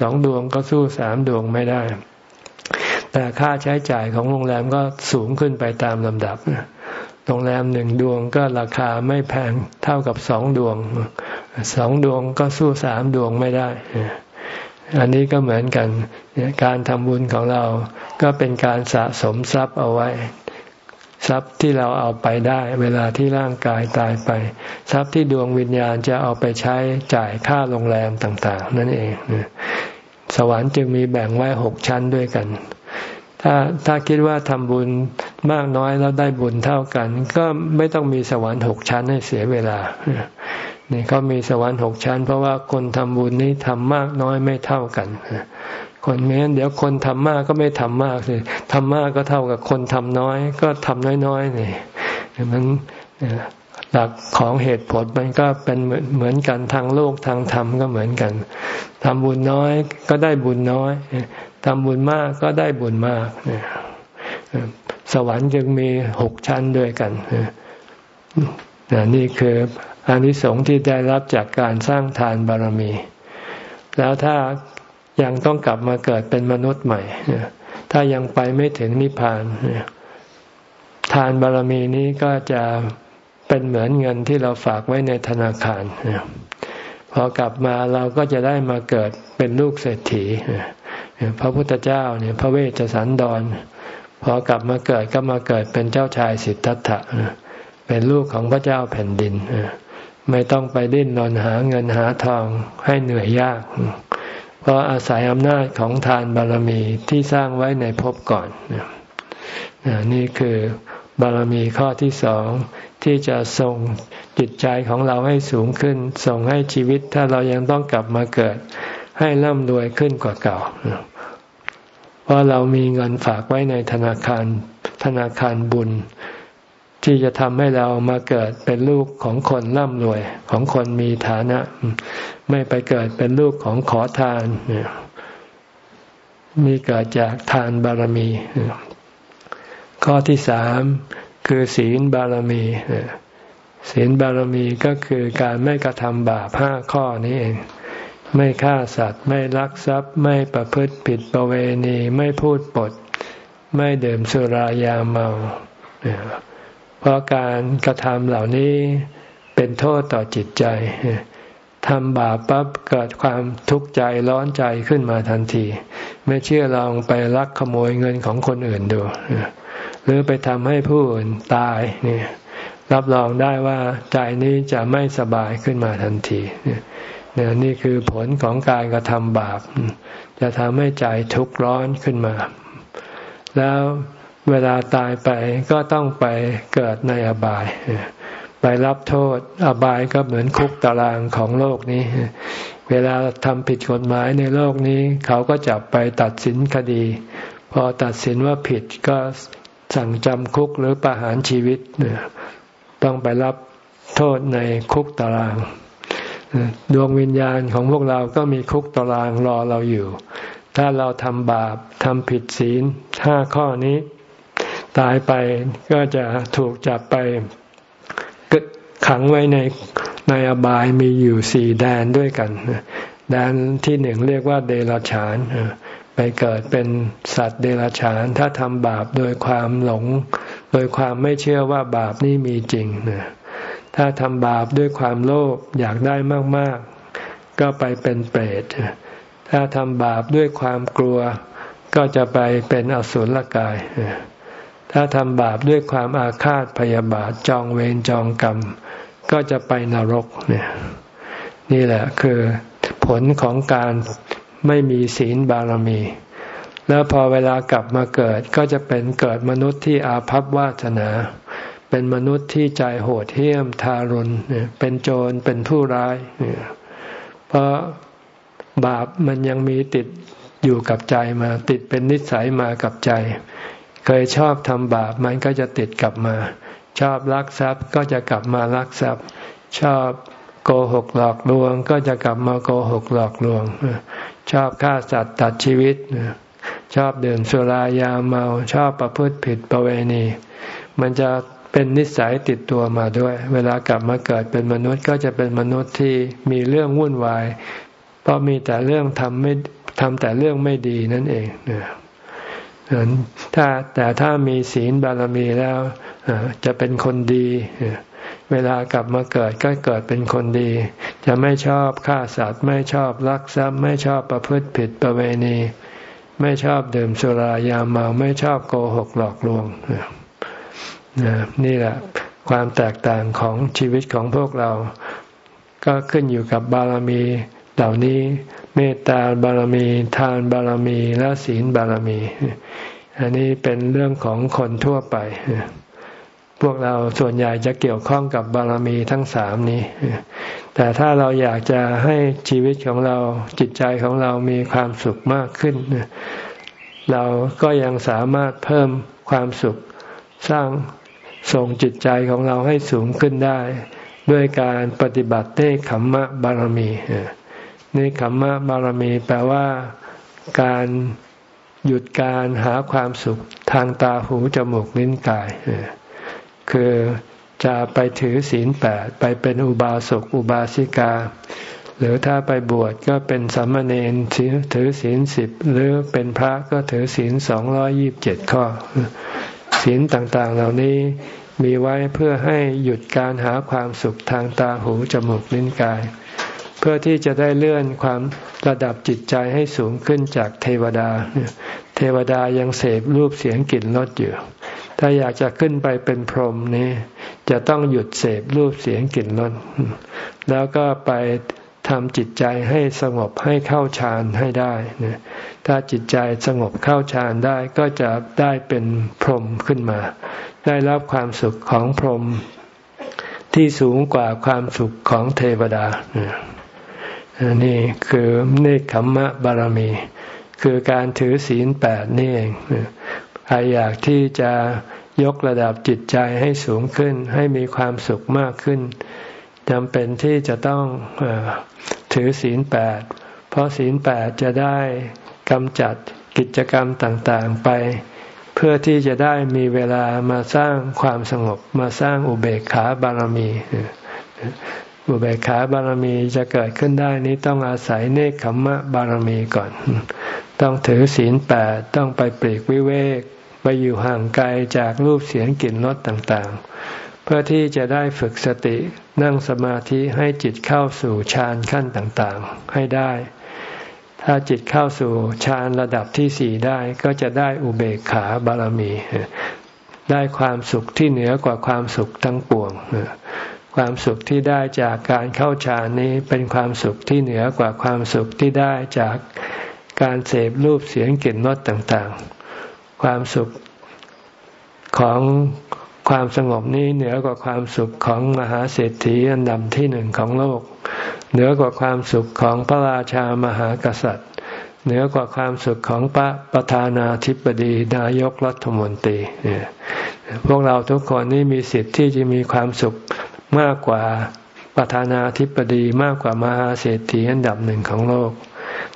สองดวงก็สู้สามดวงไม่ได้ แต่ค่าใช้จ่ายของโรงแรมก็สูงขึ้นไปตามลำดับโรงแรมหนึ่งดวงก็ราคาไม่แพงเท่ากับสองดวงสองดวงก็สู้สามดวงไม่ได้ อันนี้ก็เหมือนกันการทำบุญของเราก็เป็นการสะสมทรัพย์เอาไว้ ทรัพย์ที่เราเอาไปได้ เวลาที่ร่างกายตายไป ทรัพย์ที่ดวงวิญญาณจะเอาไปใช้จ่ายค่าโรงแรมต่าง ๆ นั่นเองสวรรค์จึงมีแบ่งไว้หกชั้นด้วยกัน ถ้าถ้าคิดว่าทำบุญมากน้อยแล้วได้บุญเท่ากัน ก็ไม่ต้องมีสวรรค์หกชั้นให้เสียเวลา นี่เขามีสวรรค์หกชั้น เพราะว่าคนทำบุญนี้ทำมากน้อยไม่เท่ากันคนไม่งั้นเดี๋ยวคนทำมากก็ไม่ทำมากสิทำมากก็เท่ากับคนทำน้อย ก็ทำน้อยๆนี่มันหลักของเหตุผลมันก็เป็นเหมือนกันทางโลกทางธรรมก็เหมือนกันทำบุญน้อยก็ได้บุญน้อยทำบุญมากก็ได้บุญมากสวรรค์จึงมีหกชั้นด้วยกันนี่คือ อานิสงส์ที่ได้รับจากการสร้างทานบารมี แล้วถ้ายังต้องกลับมาเกิดเป็นมนุษย์ใหม่ ถ้ายังไปไม่ถึงนิพพานทานบารมีนี้ก็จะเป็นเหมือนเงินที่เราฝากไว้ในธนาคารพอกลับมาเราก็จะได้มาเกิดเป็นลูกเศรษฐีพระพุทธเจ้าเนี่ยพระเวชสันดรพอกลับมาเกิดก็มาเกิดเป็นเจ้าชายสิทธัตถะเป็นลูกของพระเจ้าแผ่นดิน ไม่ต้องไปดิ้นรนหาเงินหาทองให้เหนื่อยยาก เพราะอาศัยอำนาจของทานบารมีที่สร้างไว้ในภพก่อนนี่คือบารมีข้อที่สองที่จะส่งจิตใจของเราให้สูงขึ้น ส่งให้ชีวิตถ้าเรายังต้องกลับมาเกิด ให้ร่ำรวยขึ้นกว่าเก่า เพราะเรามีเงินฝากไว้ในธนาคารธนาคารบุญ ที่จะทำให้เรามาเกิดเป็นลูกของคนร่ำรวย ของคนมีฐานะ ไม่ไปเกิดเป็นลูกของขอทานมีเกิดจากทานบารมี ข้อที่สามคือศีลบารมีศีลบารมีก็คือการไม่กระทำบาปห้าข้อนี้เองไม่ฆ่าสัตว์ ไม่ลักทรัพย์ ไม่ประพฤติผิดประเวณี ไม่พูดปด ไม่ดื่มสุรายาเมา เพราะการกระทำเหล่านี้เป็นโทษต่อจิตใจทำบาปปั๊บเกิดความทุกข์ใจร้อนใจขึ้นมาทันที ไม่เชื่อลองไปลักขโมยเงินของคนอื่นดู หรือไปทำให้ผู้อื่นตายนี่รับรองได้ว่าใจนี้จะไม่สบายขึ้นมาทันทีเนี่ยนี่คือผลของการกระทำบาป จะทำให้ใจทุกข์ร้อนขึ้นมา แล้ว เวลาตายไปก็ต้องไปเกิดในอบาย ไปรับโทษอบายก็เหมือนคุกตารางของโลกนี้ เวลาทำผิดกฎหมายในโลกนี้ เขาก็จับไปตัดสินคดี พอตัดสินว่าผิดก็สั่งจำคุกหรือประหารชีวิต ต้องไปรับโทษในคุกตาราง ดวงวิญญาณของพวกเราก็มีคุกตารางรอเราอยู่ ถ้าเราทำบาปทำผิดศีลห้าข้อนี้ ตายไปก็จะถูกจับไปขังไว้ในในอบายมีอยู่สี่แดนด้วยกันแดนที่หนึ่งเรียกว่าเดรัจฉานไปเกิดเป็นสัตว์เดรัจฉาน ถ้าทำบาปโดยความหลง โดยความไม่เชื่อว่าบาปนี่มีจริงนะถ้าทำบาปด้วยความโลภอยากได้มาก ๆ ก็ไปเป็นเปรตถ้าทำบาปด้วยความกลัว ก็จะไปเป็นอสุรกาย ถ้าทำบาปด้วยความอาฆาตพยาบาทจองเวรจองกรรม ก็จะไปนรกเนี่ยนี่แหละคือผลของการไม่มีศีลบารมี แล้วพอเวลากลับมาเกิดก็จะเป็นเกิดมนุษย์ที่อาภัพวาสนา เป็นมนุษย์ที่ใจโหดเหี้ยมทารุณเป็นโจรเป็นผู้ร้าย เพราะบาปมันยังมีติดอยู่กับใจมา ติดเป็นนิสัยมากับใจ เคยชอบทำบาปมันก็จะติดกลับมา ชอบลักทรัพย์ก็จะกลับมาลักทรัพย์ ชอบโกหกหลอกลวง ก็จะกลับมาโกหกหลอกลวง ชอบฆ่าสัตว์ตัดชีวิต ชอบดื่มสุรายาเมา ชอบประพฤติผิดประเวณี มันจะเป็นนิสัยติดตัวมาด้วย เวลากลับมาเกิดเป็นมนุษย์ก็จะเป็นมนุษย์ที่มีเรื่องวุ่นวาย เพราะมีแต่เรื่องทำไม่ทำแต่เรื่องไม่ดีนั่นเอง ถ้าแต่ถ้ามีศีลบารมีแล้วจะเป็นคนดี เวลากลับมาเกิดก็เกิดเป็นคนดี จะไม่ชอบฆ่าสัตว์ ไม่ชอบลักทรัพย์ ไม่ชอบประพฤติผิดประเวณี ไม่ชอบดื่มสุรายาเมาไม่ชอบโกหกหลอกลวงนี่แหละความแตกต่างของชีวิตของพวกเรา ก็ขึ้นอยู่กับบารมีเหล่านี้ เมตตาบารมี ทานบารมี และศีลบารมี อันนี้เป็นเรื่องของคนทั่วไป พวกเราส่วนใหญ่จะเกี่ยวข้องกับบารมีทั้งสามนี้ แต่ถ้าเราอยากจะให้ชีวิตของเราจิตใจของเรามีความสุขมากขึ้น เราก็ยังสามารถเพิ่มความสุขสร้างส่งจิตใจของเราให้สูงขึ้นได้ ด้วยการปฏิบัติเนคขมมะบารมีเนคขมมะบารมีแปลว่า การหยุดการหาความสุขทางตาหูจมูกลิ้นกาย คือจะไปถือศีลแปดไปเป็นอุบาสกอุบาสิกา หรือถ้าไปบวชก็เป็นสามเณรถือศีลสิบหรือเป็นพระก็ถือศีลสองร้อยิบเจ็ดข้อ ศีลต่างๆ เหล่านี้มีไว้เพื่อให้หยุดการหาความสุขทางตาหูจมูกลิ้นกาย พื่อที่จะได้เลื่อนความระดับจิตใจให้สูงขึ้นจากเทวดา เทวดายังเสพรูปเสียงกลิ่นรสอยู่ ถ้าอยากจะขึ้นไปเป็นพรหมนี้ จะต้องหยุดเสพรูปเสียงกลิ่นรสแล้วก็ไปทำจิตใจให้สงบให้เข้าฌานให้ได้ ถ้าจิตใจสงบเข้าฌานได้ก็จะได้เป็นพรหมขึ้นมา ได้รับความสุขของพรหมที่สูงกว่าความสุขของเทวดานี่ นี่คือเนคขมมะบารมี คือการถือศีลแปดนี่เองใครอยากที่จะยกระดับจิตใจให้สูงขึ้น ให้มีความสุขมากขึ้นจำเป็นที่จะต้องอถือศีลแปดเพราะศีลแปดจะได้กำจัดกิจกรรมต่างๆไป เพื่อที่จะได้มีเวลามาสร้างความสงบมาสร้างอุเบกขาบารมี อุเบกขาบารมีจะเกิดขึ้นได้นี้ต้องอาศัยเนคขมมะบารมีก่อน ต้องถือศีลแปดต้องไปปลีกวิเวก ไปอยู่ห่างไกลจากรูปเสียงกลิ่นรสต่างๆ เพื่อที่จะได้ฝึกสตินั่งสมาธิให้จิตเข้าสู่ฌานขั้นต่างๆ ให้ได้ ถ้าจิตเข้าสู่ฌานระดับที่สี่ได้ก็จะได้อุเบกขาบารมี ได้ความสุขที่เหนือกว่าความสุขทั้งปวง ความสุขที่ได้จากการเข้าฌานนี้เป็นความสุขที่เหนือกว่าความสุขที่ได้จากการเสพรูปเสียงกลิ่นรสต่างๆ ความสุขของความสงบนี้เหนือกว่าความสุขของมหาเศรษฐีอันดับที่หนึ่งของโลก เหนือกว่าความสุขของพระราชามหากษัตริย์ เหนือกว่าความสุขของพระประธานาธิบดีนายกรัฐมนตรีพวกเราทุกคนนี่มีสิทธิ์ที่จะมีความสุข มากกว่าประธานาธิบดีมากกว่ามหาเศรษฐีอันดับหนึ่งของโลก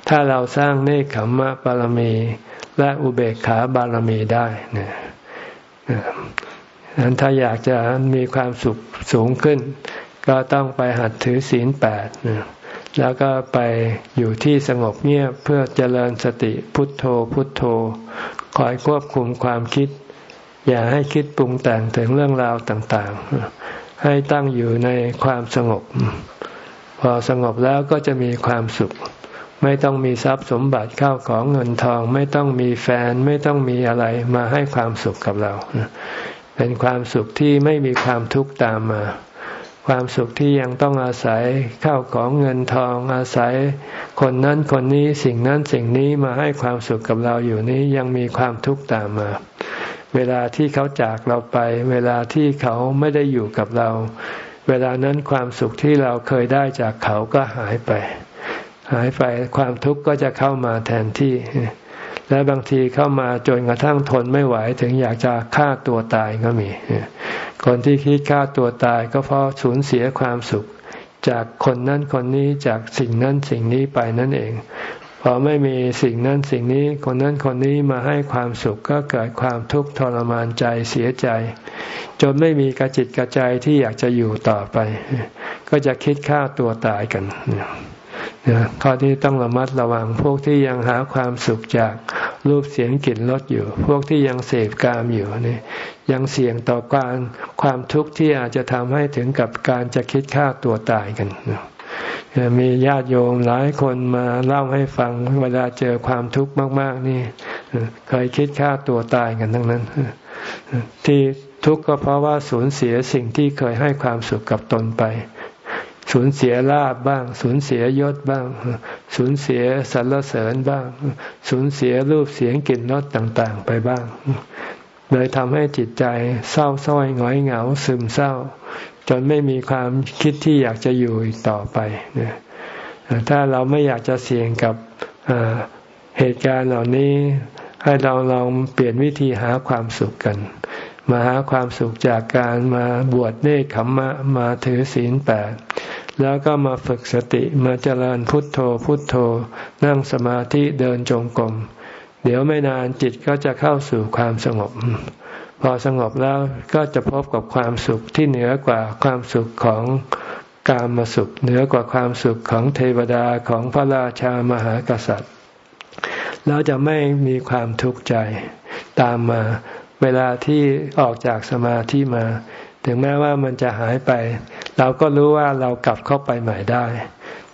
ถ้าเราสร้างเนคขมมะบารมีและอุเบกขาบารมีได้นี่นั้นถ้าอยากจะมีความสุขสูงขึ้น ก็ต้องไปหัดถือศีลแปดแล้วก็ไปอยู่ที่สงบเงียบเพื่อเจริญสติพุทโธพุทโธ คอยควบคุมความคิด อย่าให้คิดปรุงแต่งถึงเรื่องราวต่างๆ ให้ตั้งอยู่ในความสงบ พอสงบแล้วก็จะมีความสุข ไม่ต้องมีทรัพย์สมบัติเข้าของเงินทอง ไม่ต้องมีแฟนไม่ต้องมีอะไรมาให้ความสุขกับเรา เป็นความสุขที่ไม่มีความทุกข์ตามมา ความสุขที่ยังต้องอาศัยเข้าของเงินทอง อาศัย คนนั้นคนนี้สิ่งนั้นสิ่งนี้มาให้ความสุขกับเราอยู่นี้ยังมีความทุกข์ตามมา เวลาที่เขาจากเราไป เวลาที่เขาไม่ได้อยู่กับเรา เวลานั้นความสุขที่เราเคยได้จากเขาก็หายไป หายไปความทุกข์ก็จะเข้ามาแทนที่ และบางทีเข้ามาจนกระทั่งทนไม่ไหวถึงอยากจะฆ่าตัวตายก็มี คนที่คิดฆ่าตัวตายก็เพราะสูญเสียความสุขจากคนนั้นคนนี้จากสิ่งนั้นสิ่งนี้ไปนั่นเอง พอไม่มีสิ่งนั้นสิ่งนี้คนนั้นคนนี้มาให้ความสุขก็เกิดความทุกข์ทรมานใจเสียใจ จนไม่มีกระจิตกระใจที่อยากจะอยู่ต่อไป ก็จะคิดฆ่าตัวตายกันข้อที่ต้องระมัดระวังพวกที่ยังหาความสุขจากรูปเสียงกลิ่นรสอยู่ พวกที่ยังเสพกามอยู่นี่ยังเสี่ยงต่อการความทุกข์ที่อาจจะทำให้ถึงกับการจะคิดฆ่าตัวตายกัน มีญาติโยมหลายคนมาเล่าให้ฟังเวลาเจอความทุกข์มาก ๆ นี่เคยคิดฆ่าตัวตายกันทั้งนั้น ที่ทุกข์ก็เพราะว่าสูญเสียสิ่งที่เคยให้ความสุขกับตนไป สูญเสียลาบบ้าง สูญเสียยศบ้าง สูญเสียสรรเสริญบ้าง สูญเสียรูปเสียงกลิ่นรสต่างๆ ไปบ้างเลยทำให้จิตใจเศร้าส้อยหงอยเหงาซึมเศร้า จนไม่มีความคิดที่อยากจะอยู่อีกต่อไปถ้าเราไม่อยากจะเสี่ยงกับเหตุการณ์เหล่านี้ให้เราลองเปลี่ยนวิธีหาความสุขกัน มาหาความสุขจากการมาบวชเนคขมมะมาถือศีลแปดแล้วก็มาฝึกสติมาเจริญพุทโธพุทโธ นั่งสมาธิเดินจงกรมเดี๋ยวไม่นานจิตก็จะเข้าสู่ความสงบ พอสงบแล้วก็จะพบกับความสุขที่เหนือกว่าความสุขของกามมาสุข เหนือกว่าความสุขของเทวดาของพระราชามหากษัตริย์แล้วจะไม่มีความทุกข์ใจตามมา เวลาที่ออกจากสมาธิมา ถึงแม้ว่ามันจะหายไป เราก็รู้ว่าเรากลับเข้าไปใหม่ได้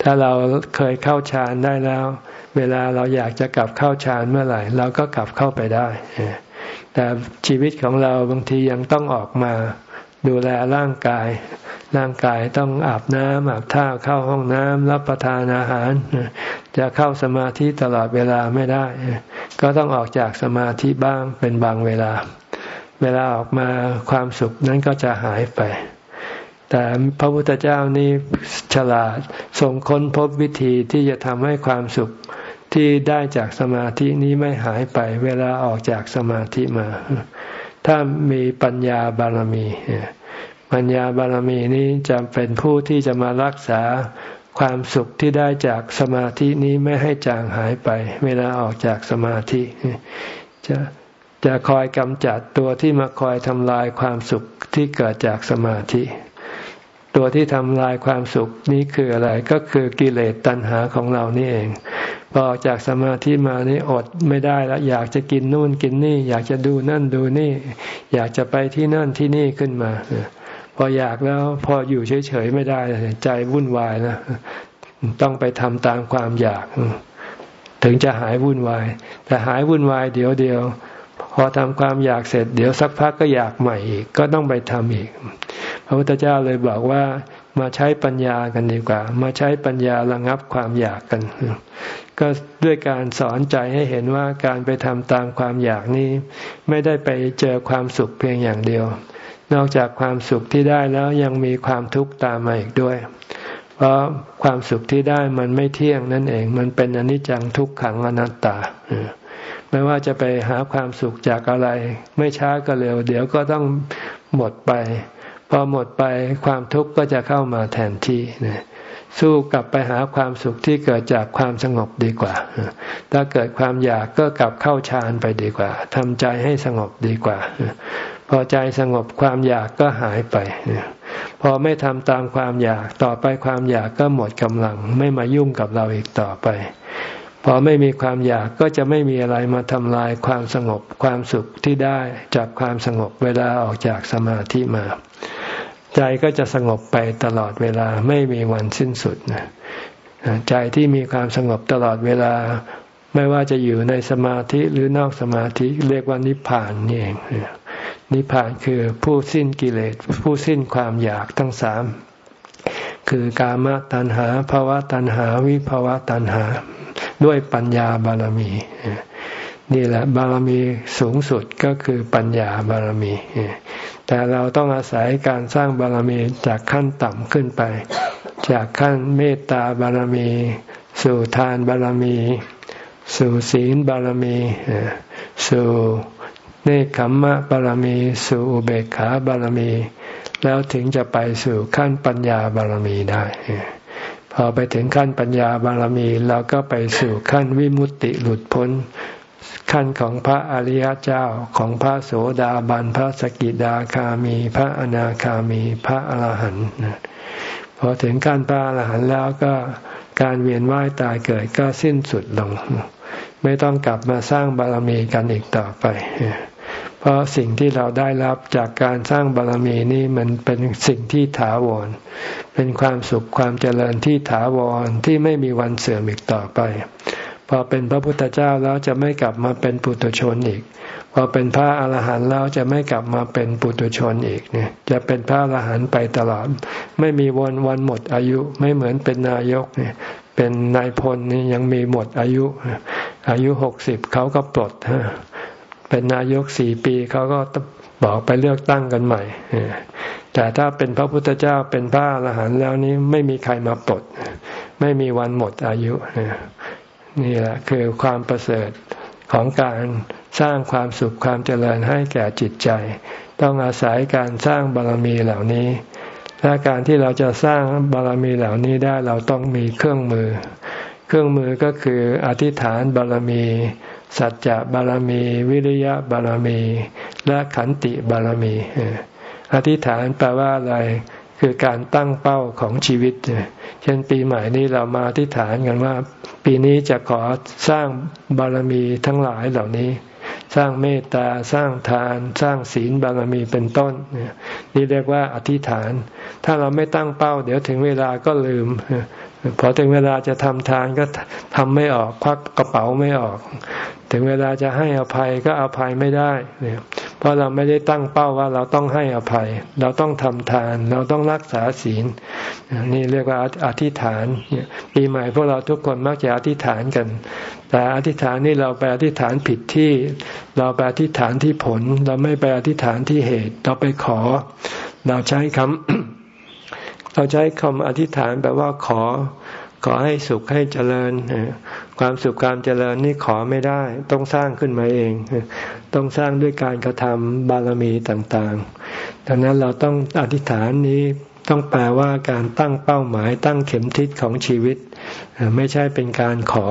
ถ้าเราเคยเข้าฌานได้แล้ว เวลาเราอยากจะกลับเข้าฌานเมื่อไหร่ เราก็กลับเข้าไปได้ แต่ชีวิตของเราบางทียังต้องออกมา ดูแลร่างกาย ร่างกายต้องอาบน้ำอาบท่าเข้าห้องน้ำรับประทานอาหาร จะเข้าสมาธิตลอดเวลาไม่ได้ ก็ต้องออกจากสมาธิบ้างเป็นบางเวลา เวลาออกมาความสุขนั้นก็จะหายไปแต่พระพุทธเจ้านี่ฉลาดทรงค้นพบวิธีที่จะทำให้ความสุข ที่ได้จากสมาธินี้ไม่หายไป เวลาออกจากสมาธิมา ถ้ามีปัญญาบารมี ปัญญาบารมีนี้จะเป็นผู้ที่จะมารักษาความสุขที่ได้จากสมาธินี้ไม่ให้จางหายไป เวลาออกจากสมาธิ จะจะคอยกำจัดตัวที่มาคอยทำลายความสุขที่เกิดจากสมาธิ ตัวที่ทำลายความสุขนี้คืออะไรก็คือกิเลสตัณหาของเรานี่เองพอออกจากสมาธิมานี่อดไม่ได้แล้วอยากจะกินนู่นกินนี่ อยากจะดูนั่นดูนี่ อยากจะไปที่นั่นที่นี่ขึ้นมาพออยากแล้วพออยู่เฉยๆไม่ได้ใจวุ่นวายนะต้องไปทำตามความอยาก ถึงจะหายวุ่นวาย แต่หายวุ่นวายเดี๋ยวเดียว พอทำความอยากเสร็จ เดี๋ยวสักพักก็อยากใหม่อีก ก็ต้องไปทำอีก พระพุทธเจ้าเลยบอกว่ามาใช้ปัญญากันดีกว่า มาใช้ปัญญาระงับความอยากกัน ก็ด้วยการสอนใจให้เห็นว่าการไปทำตามความอยากนี้ ไม่ได้ไปเจอความสุขเพียงอย่างเดียว นอกจากความสุขที่ได้แล้วยังมีความทุกข์ตามมาอีกด้วย เพราะความสุขที่ได้มันไม่เที่ยงนั่นเอง มันเป็นอนิจจังทุกขังอนัตตา ไม่ว่าจะไปหาความสุขจากอะไร ไม่ช้าก็เร็ว เดี๋ยวก็ต้องหมดไป พอหมดไปความทุกข์ก็จะเข้ามาแทนที่สู้กลับไปหาความสุขที่เกิดจากความสงบดีกว่า ถ้าเกิดความอยากก็กลับเข้าฌานไปดีกว่าทำใจให้สงบดีกว่า พอใจสงบความอยากก็หายไป พอไม่ทำตามความอยากต่อไปความอยากก็หมดกำลัง ไม่มายุ่งกับเราอีกต่อไป พอไม่มีความอยากก็จะไม่มีอะไรมาทำลายความสงบความสุขที่ได้จากความสงบเวลาออกจากสมาธิมา ใจก็จะสงบไปตลอดเวลาไม่มีวันสิ้นสุดนะใจที่มีความสงบตลอดเวลา ไม่ว่าจะอยู่ในสมาธิหรือนอกสมาธิเรียกว่านิพพานนี่เองนิพพานคือผู้สิ้นกิเลส ผู้สิ้นความอยากทั้งสามคือกามตัณหาภาวะตัณหาวิภาวะตัณหา ด้วยปัญญาบารมี นี่แหละบารมีสูงสุดก็คือปัญญาบารมี แต่เราต้องอาศัยการสร้างบารมีจากขั้นต่ำขึ้นไป จากขั้นเมตตาบารมี สู่ทานบารมี สู่ศีลบารมี สู่เนคขมมะบารมี สู่อุเบกขาบารมี แล้วถึงจะไปสู่ขั้นปัญญาบารมีได้ พอไปถึงขั้นปัญญาบารมีเราก็ไปสู่ขั้นวิมุตติหลุดพ้น ขั้นของพระอริยเจ้าของพระโสดาบันพระสกิดาคามี พระอนาคามีพระอรหันต์พอถึงขั้นพระอรหันต์แล้วก็การเวียนว่ายตายเกิดก็สิ้นสุดลง ไม่ต้องกลับมาสร้างบารมีกันอีกต่อไป เพราะสิ่งที่เราได้รับจากการสร้างบารมีนี้มันเป็นสิ่งที่ถาวร เป็นความสุขความเจริญที่ถาวรที่ไม่มีวันเสื่อมอีกต่อไป พอเป็นพระพุทธเจ้าแล้วจะไม่กลับมาเป็นปุถุชนอีก พอเป็นพระอาหารหันต์แล้วจะไม่กลับมาเป็นปุถุชนอีกเนี่ยจะเป็นพระอาหารหันต์ไปตลอด ไม่มีวันวันหมดอายุไม่เหมือนเป็นนายกเนี่ยเป็นนายพลนี่ยังมีหมดอายุ อายุหกสิบเขาก็ปลดฮะ เป็นนายกสี่ปีเขาก็บอกไปเลือกตั้งกันใหม่แต่ถ้าเป็นพระพุทธเจ้าเป็นพระอรหันต์แล้วนี้ไม่มีใครมาปลดไม่มีวันหมดอายุนี่แหละคือความประเสริฐของการสร้างความสุขความเจริญให้แก่จิตใจ ต้องอาศัยการสร้างบารมีเหล่านี้และการที่เราจะสร้างบารมีเหล่านี้ได้เราต้องมีเครื่องมือ เครื่องมือก็คืออธิษฐานบารมี สัจจะบารมี วิริยะบารมี และขันติบารมีอธิษฐานแปลว่าอะไรคือการตั้งเป้าของชีวิต เช่นปีใหม่นี้เรามาอธิษฐานกันว่า ปีนี้จะขอสร้างบารมีทั้งหลายเหล่านี้ สร้างเมตตาสร้างทาน สร้างศีลบารมีเป็นต้นนี่เรียกว่าอธิษฐาน ถ้าเราไม่ตั้งเป้า เดี๋ยวถึงเวลาก็ลืม พอถึงเวลาจะทำทานก็ทำไม่ออกควักกระเป๋าไม่ออก ถึงเวลาจะให้อภัยก็อภัยไม่ได้เนี่ยเพราะเราไม่ได้ตั้งเป้าว่าเราต้องให้อภัย เราต้องทำทาน เราต้องรักษาศีล นี่เรียกว่าอธิษฐานปีใหม่พวกเราทุกคนมักจะอธิษฐานกัน แต่อธิษฐานนี่เราไปอธิษฐานผิดที่ เราไปอธิษฐานที่ผล เราไม่ไปอธิษฐานที่เหตุ เราไปขอ เราใช้คำ เราใช้คำอธิษฐานแปลว่าขอ ขอให้สุขให้เจริญ ความสุขความเจริญนี่ขอไม่ได้ ต้องสร้างขึ้นมาเอง ต้องสร้างด้วยการกระทำบารมีต่างๆ ดังนั้นเราต้องอธิษฐานนี้ต้องแปลว่าการตั้งเป้าหมายตั้งเข็มทิศของชีวิต ไม่ใช่เป็นการขอ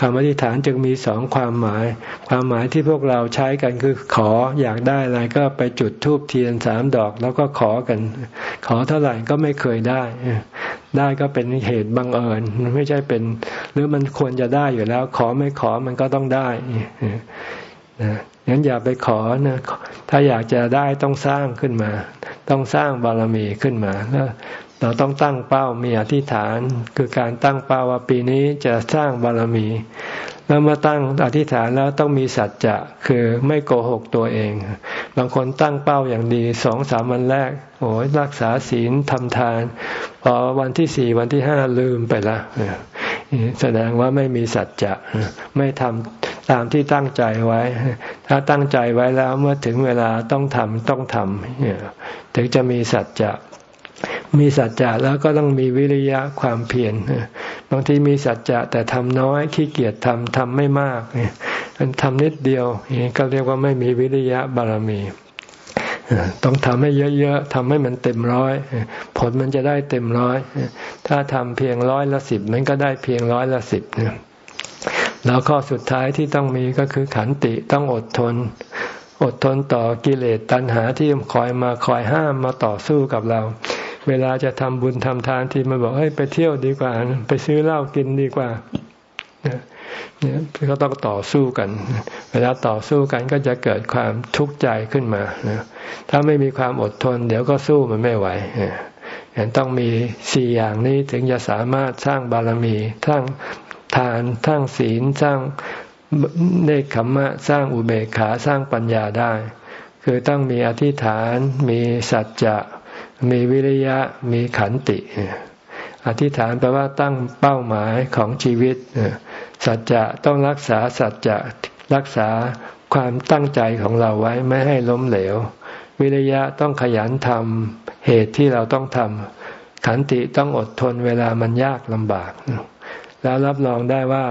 คำอธิษฐานจึงมีสองความหมาย ความหมายที่พวกเราใช้กันคือขออยากได้อะไรก็ไปจุดธูปเทียนสามดอกแล้วก็ขอกัน ขอเท่าไหร่ก็ไม่เคยได้ ได้ก็เป็นเหตุบังเอิญมันไม่ใช่เป็น หรือมันควรจะได้อยู่แล้ว ขอไม่ขอมันก็ต้องได้นะงั้นอย่าไปขอนะ ถ้าอยากจะได้ต้องสร้างขึ้นมา ต้องสร้างบารมีขึ้นมาแล้ว เราต้องตั้งเป้ามีอธิษฐาน คือการตั้งเป้าว่าปีนี้จะสร้างบารมี แล้วมาตั้งอธิษฐานแล้วต้องมีสัจจะคือไม่โกหกตัวเอง บางคนตั้งเป้าอย่างดีสองสามวันแรกโอ้ยรักษาศีลทำทาน พอวันที่สี่วันที่ห้าลืมไปละแสดงว่าไม่มีสัจจะไม่ทำตามที่ตั้งใจไว้ ถ้าตั้งใจไว้แล้วเมื่อถึงเวลาต้องทำต้องทำถึงจะมีสัจจะ มีสัจจะแล้วก็ต้องมีวิริยะความเพียรบางทีมีสัจจะแต่ทำน้อยขี้เกียจทำทำไม่มากมันทำนิดเดียวนี่ก็เรียกว่าไม่มีวิริยะบารมีต้องทำให้เยอะๆทำให้มันเต็มร้อยผลมันจะได้เต็มร้อยถ้าทำเพียงร้อยละสิบมันก็ได้เพียงร้อยละสิบแล้วข้อสุดท้ายที่ต้องมีก็คือขันติต้องอดทน อดทนต่อกิเลสตัณหาที่คอยมาคอยห้ามมาต่อสู้กับเรา เวลาจะทำบุญทำทานที่มันบอกให้ไปเที่ยวดีกว่า ไปซื้อเหล้ากินดีกว่าเนี่ยก็ต้องต่อสู้กัน เวลาต่อสู้กันก็จะเกิดความทุกข์ใจขึ้นมาถ้าไม่มีความอดทน เดี๋ยวก็สู้มันไม่ไหวเห็นต้องมีสี่อย่างนี้ถึงจะสามารถสร้างบารมีสร้างทานสร้างศีลสร้างเนคขมมะสร้างอุเบกขาสร้างปัญญาได้ คือต้องมีอธิษฐาน มีสัจจะ มีวิริยะมีขันติ อธิษฐานแปลว่าตั้งเป้าหมายของชีวิต สัจจะต้องรักษาสัจจะรักษาความตั้งใจของเราไว้ไม่ให้ล้มเหลว วิริยะต้องขยันทำเหตุที่เราต้องทำขันติต้องอดทนเวลามันยากลำบาก แล้วรับรองได้ว่า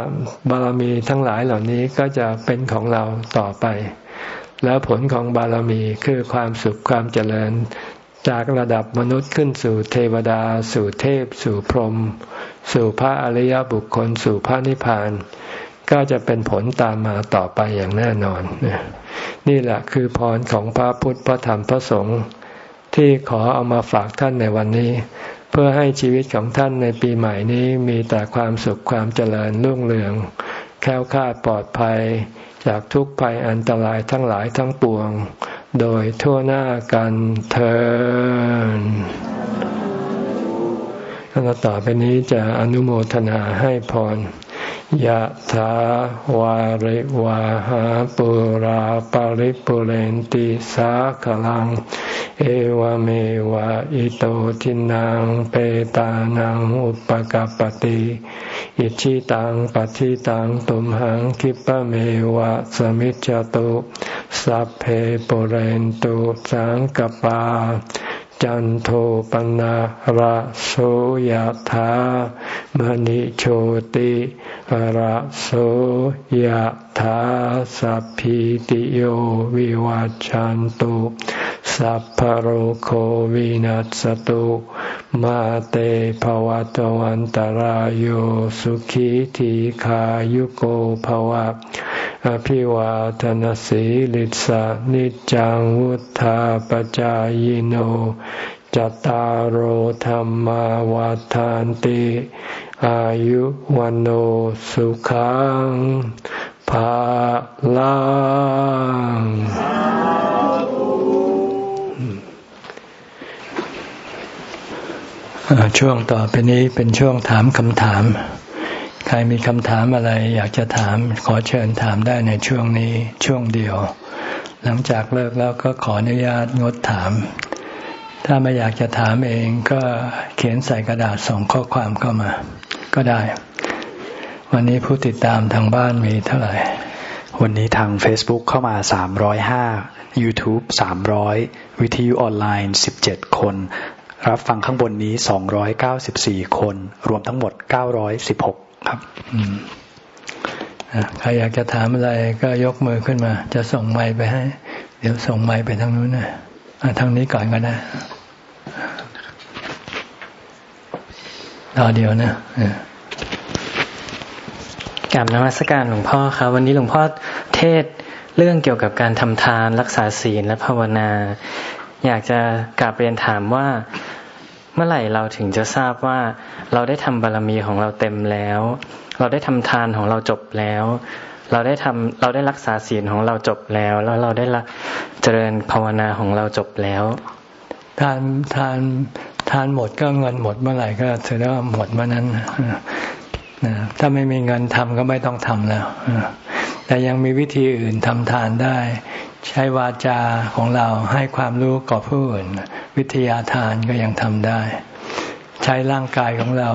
บารมีทั้งหลายเหล่านี้ก็จะเป็นของเราต่อไป แล้วผลของบารมีคือความสุขความเจริญ จากระดับมนุษย์ขึ้นสู่เทวดา สู่เทพ สู่พรหมสู่พระอริยบุคคล สู่พระนิพพาน ก็จะเป็นผลตามมาต่อไปอย่างแน่นอน นี่แหละคือพรของพระพุทธพระธรรมพระสงฆ์ที่ขอเอามาฝากท่านในวันนี้ เพื่อให้ชีวิตของท่านในปีใหม่นี้มีแต่ความสุขความเจริญรุ่งเรือง แค้วคาดปลอดภัย จากทุกภัยอันตรายทั้งหลายทั้งปวง โดยทั่วหน้ากันเทินแล้วต่อไปนี้จะอนุโมทนาให้พร ยะถาวาริวาหาปุราปาริปุเรนติสาขลัง เอวเมวะอิโตทินังเปตานังอุปกัปติอิชิตังปฏิตังตุมหังคิปะเมวะสมิจจตุสัพเพปุเรนตุสังกปาจันโทปนะระโสยธามณิโชติ ระโสยธาสัพพิติโยวิวัจจันตุสัพพโรโควินัสตุมาเตภวัตวันตารโยสุขีทีขายุโกภวะ อภิวาทนสีลิสานิจังวุธาปจายโนจตารโหธรรมวาทานติ อายุวันโอสุขังภาลังช่วงต่อไปนี้เป็นช่วงถามคำถาม ใครมีคำถามอะไรอยากจะถาม ขอเชิญถามได้ในช่วงนี้ช่วงเดียว หลังจากเลิกแล้วก็ขออนุญาตงดถาม ถ้าไม่อยากจะถามเองก็เขียนใส่กระดาษส่งข้อความเข้ามา ก็ได้ วันนี้ผู้ติดตามทางบ้านมีเท่าไหร่ วันนี้ทาง Facebook เข้ามา 305 YouTube 300 วิทยุออนไลน์ 17 คน รับฟังข้างบนนี้ 294 คน รวมทั้งหมด 916 ครับใครอยากจะถามอะไรก็ยกมือขึ้นมา จะส่งไม้ไปให้ เดี๋ยวส่งไม้ไปทางนู้นนะ ทางนี้ก่อนก็ได้รอเดียวนะกราบนมัสการหลวงพ่อครับ วันนี้หลวงพ่อเทศเรื่องเกี่ยวกับการทำทานรักษาศีลและภาวนา อยากจะกราบเรียนถามว่าเมื่อไหร่เราถึงจะทราบว่าเราได้ทำบารรมีของเราเต็มแล้ว เราได้ทำทานของเราจบแล้ว เราได้ทำเราได้รักษาศีลของเราจบแล้ว แล้วเราได้ละเจริญภาวนาของเราจบแล้วทานทานทานหมดก็เงินหมดเมื่อไหร่ก็ถือว่าหมดเมื่อนั้นถ้าไม่มีเงินทำก็ไม่ต้องทำแล้วแต่ยังมีวิธีอื่นทำทานได้ ใช้วาจาของเราให้ความรู้กับผู้อื่น วิทยาทานก็ยังทำได้ ใช้ร่างกายของเรา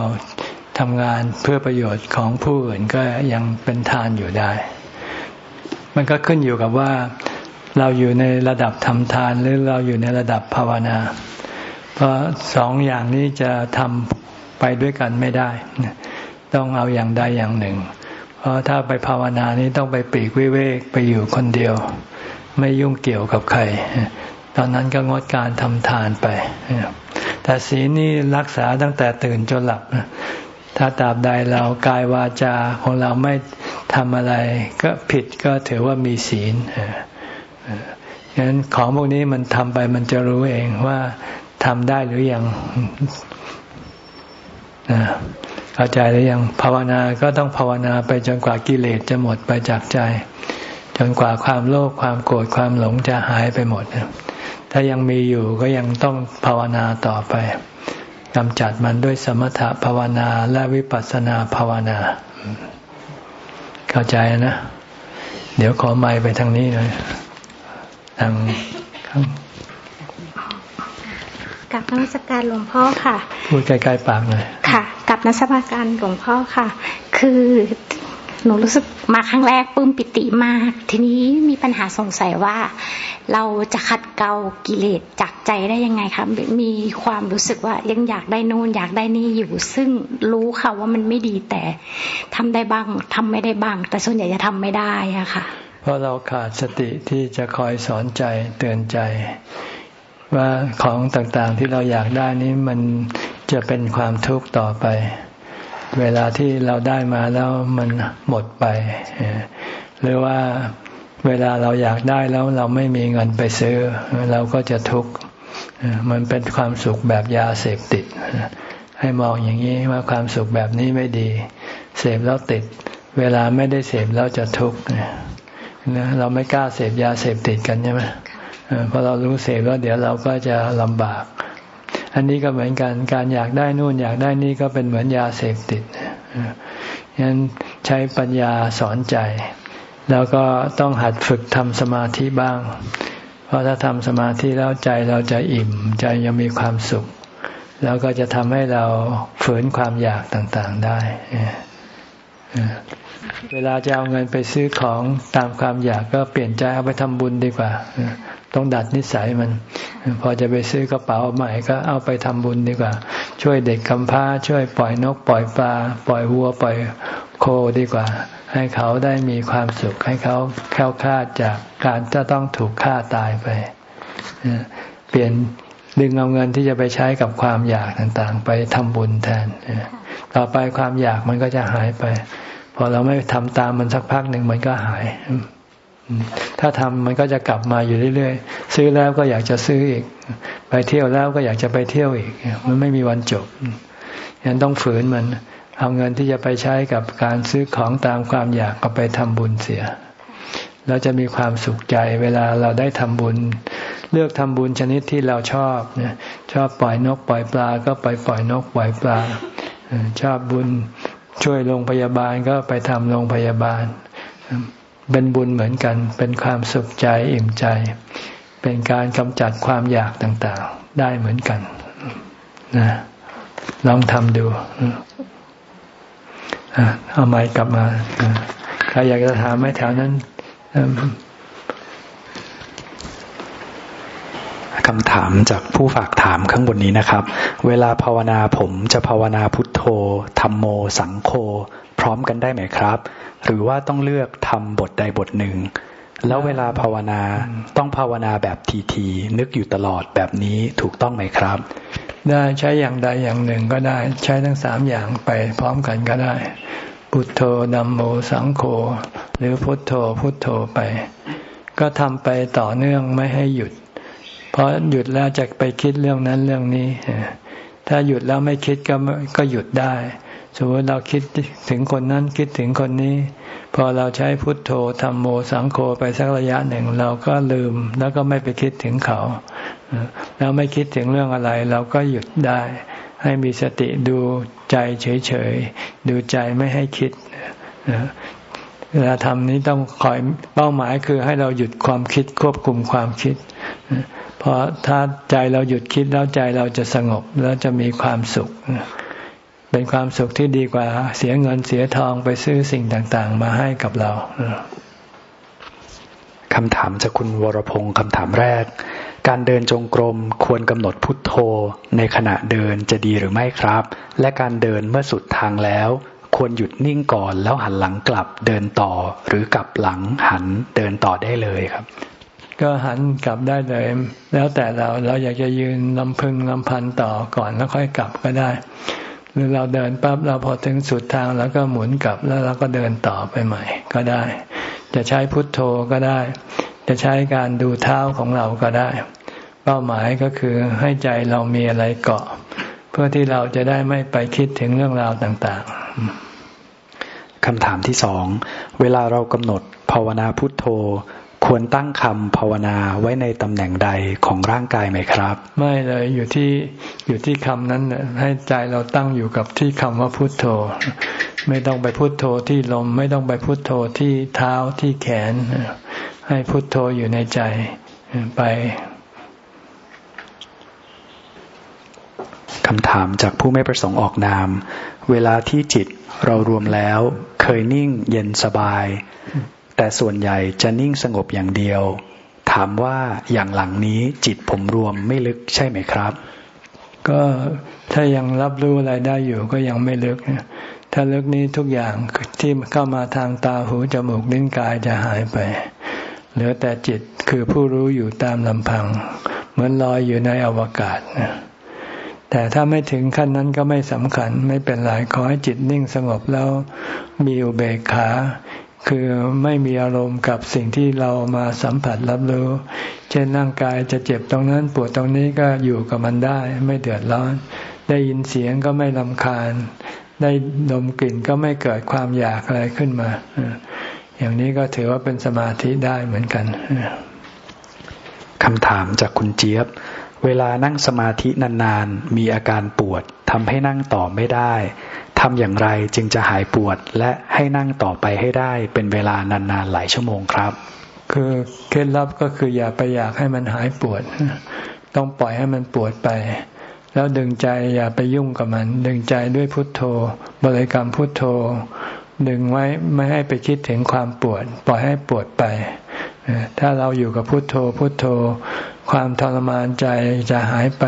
ทำงานเพื่อประโยชน์ของผู้อื่นก็ยังเป็นทานอยู่ได้ มันก็ขึ้นอยู่กับว่าเราอยู่ในระดับทำทานหรือเราอยู่ในระดับภาวนา เพราะสองอย่างนี้จะทำไปด้วยกันไม่ได้ ต้องเอาอย่างใดอย่างหนึ่ง เพราะถ้าไปภาวนานี้ต้องไปปีกวิเวกไปอยู่คนเดียว ไม่ยุ่งเกี่ยวกับใคร ตอนนั้นก็งดการทำทานไปแต่ศีลนี่รักษาตั้งแต่ตื่นจนหลับ ถ้าตราบใดเรากายวาจาของเราไม่ทำอะไร ก็ผิดก็ถือว่ามีศีลฉะนั้นของพวกนี้มันทำไปมันจะรู้เองว่าทำได้หรือยังเข้าใจหรือยังภาวนาก็ต้องภาวนาไปจนกว่ากิเลสจะหมดไปจากใจ จนกว่าความโลภความโกรธความหลงจะหายไปหมดถ้ายังมีอยู่ก็ยังต้องภาวนาต่อไป กำจัดมันด้วยสมถะภาวนาและวิปัสสนาภาวนา เข้าใจนะ เดี๋ยวขอไม้ไปทางนี้หน่อยทางกับนักสการหลวงพ่อค่ะ พูดใกล้ๆปากหน่อยค่ะ กับนักสการหลวงพ่อค่ะ คือ หนูรู้สึกมาครั้งแรกปลื้มปิติมาก ทีนี้มีปัญหาสงสัยว่า เราจะขัดเกลากิเลสจากใจได้ยังไงคะมีความรู้สึกว่ายังอยากได้นู่นอยากได้นี่อยู่ ซึ่งรู้ค่ะว่ามันไม่ดีแต่ทำได้บ้างทำไม่ได้บ้าง แต่ส่วนใหญ่จะทำไม่ได้อะค่ะ เพราะเราขาดสติที่จะคอยสอนใจเตือนใจ ว่าของต่างๆที่เราอยากได้นี้มันจะเป็นความทุกข์ต่อไป เวลาที่เราได้มาแล้วมันหมดไป หรือว่าเวลาเราอยากได้แล้วเราไม่มีเงินไปซื้อ เราก็จะทุกข์มันเป็นความสุขแบบยาเสพติด ให้มองอย่างนี้ว่าความสุขแบบนี้ไม่ดี เสพแล้วติด เวลาไม่ได้เสพแล้วจะทุกข์เราไม่กล้าเสพยาเสพติดกันใช่ไหมเพอเรารู้เสพแล้วเดี๋ยวเราก็จะลำบาก อันนี้ก็เหมือนกันการอยากได้นู่นอยากได้นี่ก็เป็นเหมือนยาเสพติดฉะนั้นใช้ปัญญาสอนใจ แล้วก็ต้องหัดฝึกทำสมาธิบ้าง เพราะถ้าทำสมาธิแล้วใจเราจะอิ่ม ใจยังมีความสุข แล้วก็จะทำให้เราฝืนความอยากต่างๆได้ เวลาจะเอาเงินไปซื้อของตามความอยากก็เปลี่ยนใจเอาไปทำบุญดีกว่า ต้องดัดนิสัยมัน พอจะไปซื้อกระเป๋าใหม่ก็เอาไปทำบุญดีกว่า ช่วยเด็กกำพร้า ช่วยปล่อยนกปล่อยปลา ปล่อยวัวปล่อยโคดีกว่า ให้เขาได้มีความสุข ให้เขาแค้วคลาดจากการจะต้องถูกฆ่าตายไป เปลี่ยนดึงเอาเงินที่จะไปใช้กับความอยากต่างๆ ไปทำบุญแทน ต่อไปความอยากมันก็จะหายไป พอเราไม่ทำตามมันสักพักหนึ่งมันก็หาย ถ้าทำมันก็จะกลับมาอยู่เรื่อยๆ ซื้อแล้วก็อยากจะซื้ออีก ไปเที่ยวแล้วก็อยากจะไปเที่ยวอีก มันไม่มีวันจบยันต้องฝืนมัน เอาเงินที่จะไปใช้กับการซื้อของตามความอยากก็ไปทำบุญเสีย เราจะมีความสุขใจเวลาเราได้ทำบุญ เลือกทำบุญชนิดที่เราชอบเนี่ยชอบปล่อยนกปล่อยปลา ก็ไปปล่อยนกปล่อยปลา ชอบบุญช่วยโรงพยาบาลก็ไปทำโรงพยาบาล เป็นบุญเหมือนกัน เป็นความสุขใจอิ่มใจ เป็นการกำจัดความอยากต่างๆ ได้เหมือนกันนะลองทำดูเอาไม้กลับมาใครอยากจะถามไหมแถวนั้นคำถามจากผู้ฝากถามข้างบนนี้นะครับ เวลาภาวนาผมจะภาวนาพุทโธธรรมโม สังโฆ พร้อมกันได้ไหมครับ หรือว่าต้องเลือกทำบทใดบทหนึ่ง แล้วเวลาภาวนาต้องภาวนาแบบทีทีนึกอยู่ตลอดแบบนี้ถูกต้องไหมครับ ได้ใช้อย่างใดอย่างหนึ่งก็ได้ ใช้ทั้งสามอย่างไปพร้อมกันก็ได้ พุทโธนัมโมสังโฆหรือพุทโธพุทโธไป ก็ทำไปต่อเนื่องไม่ให้หยุด เพอหยุดแล้วจะไปคิดเรื่องนั้นเรื่องนี้ถ้าหยุดแล้วไม่คิดก็ก็หยุดได้ สมมติเราคิดถึงคนนั้นคิดถึงคนนี้ พอเราใช้พุทโธธรรมโมสังโฆไปสักระยะหนึ่ง เราก็ลืมแล้วก็ไม่ไปคิดถึงเขาแล้วไม่คิดถึงเรื่องอะไร เราก็หยุดได้ ให้มีสติดูใจเฉยๆดูใจไม่ให้คิดเวลาทำนี้ต้องคอยเป้าหมายคือให้เราหยุดความคิดควบคุมความคิดเพราะถ้าใจเราหยุดคิดแล้วใจเราจะสงบแล้วจะมีความสุข เป็นความสุขที่ดีกว่า เสียเงินเสียทองไปซื้อสิ่งต่างๆ มาให้กับเราคำถามจากคุณวรพงศ์คำถามแรก การเดินจงกรมควรกำหนดพุทโธ ในขณะเดินจะดีหรือไม่ครับ และการเดินเมื่อสุดทางแล้ว ควรหยุดนิ่งก่อนแล้วหันหลังกลับเดินต่อหรือกลับหลังหันเดินต่อได้เลยครับ ก็หันกลับได้เลย แล้วแต่เราเราอยากจะยืนลำพึงลำพันต่อก่อนแล้วค่อยกลับก็ได้ หรือเราเดินปั๊บเราพอถึงสุดทางแล้วก็หมุนกลับแล้วเราก็เดินต่อไปใหม่ ก็ได้ จะใช้พุทโธก็ได้ จะใช้การดูเท้าของเราก็ได้ เป้าหมายก็คือให้ใจเรามีอะไรเกาะ เพื่อที่เราจะได้ไม่ไปคิดถึงเรื่องราวต่าง ๆคำถามที่สอง เวลาเรากำหนดภาวนาพุทโธ ควรตั้งคำภาวนาไว้ในตำแหน่งใดของร่างกายไหมครับ ไม่เลยอยู่ที่อยู่ที่คำนั้นให้ใจเราตั้งอยู่กับที่คำว่าพุทโธ ไม่ต้องไปพุทโธที่ลม ไม่ต้องไปพุทโธที่เท้าที่แขน ให้พุทโธอยู่ในใจไปคำถามจากผู้ไม่ประสงค์ออกนาม เวลาที่จิตเรารวมแล้ว เคยนิ่งเย็นสบาย แต่ส่วนใหญ่จะนิ่งสงบอย่างเดียว ถามว่าอย่างหลังนี้จิตผมรวมไม่ลึกใช่ไหมครับ ก็ถ้ายังรับรู้อะไรได้อยู่ก็ยังไม่ลึกถ้าลึกนี้ทุกอย่างที่เข้ามาทางตาหูจมูกลิ้นกายจะหายไป เหลือแต่จิตคือผู้รู้อยู่ตามลำพัง เหมือนลอยอยู่ในอวกาศแต่ถ้าไม่ถึงขั้นนั้นก็ไม่สำคัญ ไม่เป็นไรขอให้จิตนิ่งสงบแล้วมีอุเบกขา คือไม่มีอารมณ์กับสิ่งที่เรามาสัมผัสรับรู้ เช่นร่างกายจะเจ็บตรงนั้นปวดตรงนี้ก็อยู่กับมันได้ ไม่เดือดร้อน ได้ยินเสียงก็ไม่ลำคาญ ได้ดมกลิ่นก็ไม่เกิดความอยากอะไรขึ้นมา อย่างนี้ก็ถือว่าเป็นสมาธิได้เหมือนกันคำถามจากคุณเจี๊ยบ เวลานั่งสมาธินานๆ มีอาการปวดทำให้นั่งต่อไม่ได้ ทำอย่างไรจึงจะหายปวดและให้นั่งต่อไปให้ได้เป็นเวลานานๆหลายชั่วโมงครับ คือเคล็ดลับก็คืออย่าไปอยากให้มันหายปวด ต้องปล่อยให้มันปวดไป แล้วดึงใจอย่าไปยุ่งกับมัน ดึงใจด้วยพุทโธ บริกรรมพุทโธ ดึงไว้ไม่ให้ไปคิดถึงความปวด ปล่อยให้ปวดไป ถ้าเราอยู่กับพุทโธพุทโธ ความทรมานใจจะหายไป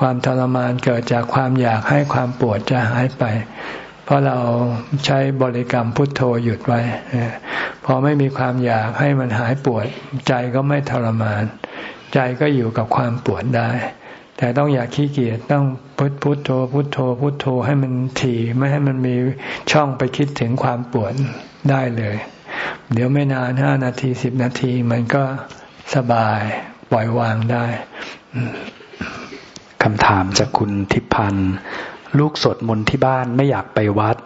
ความทรมานเกิดจากความอยากให้ความปวดจะหายไป เพราะเราใช้บริกรรมพุทโธหยุดไว้ พอไม่มีความอยากให้มันหายปวด ใจก็ไม่ทรมาน ใจก็อยู่กับความปวดได้ แต่ต้องอย่าขี้เกียจต้องพุทพุทโธ พุทโธ พุทโธให้มันถี่ไม่ให้มันมีช่องไปคิดถึงความปวดได้เลย เดี๋ยวไม่นานห้านาทีสิบนาทีมันก็สบาย ปล่อยวางได้คำถามจากคุณทิพพันธ์ลูกสดมนที่บ้านไม่อยากไปวัด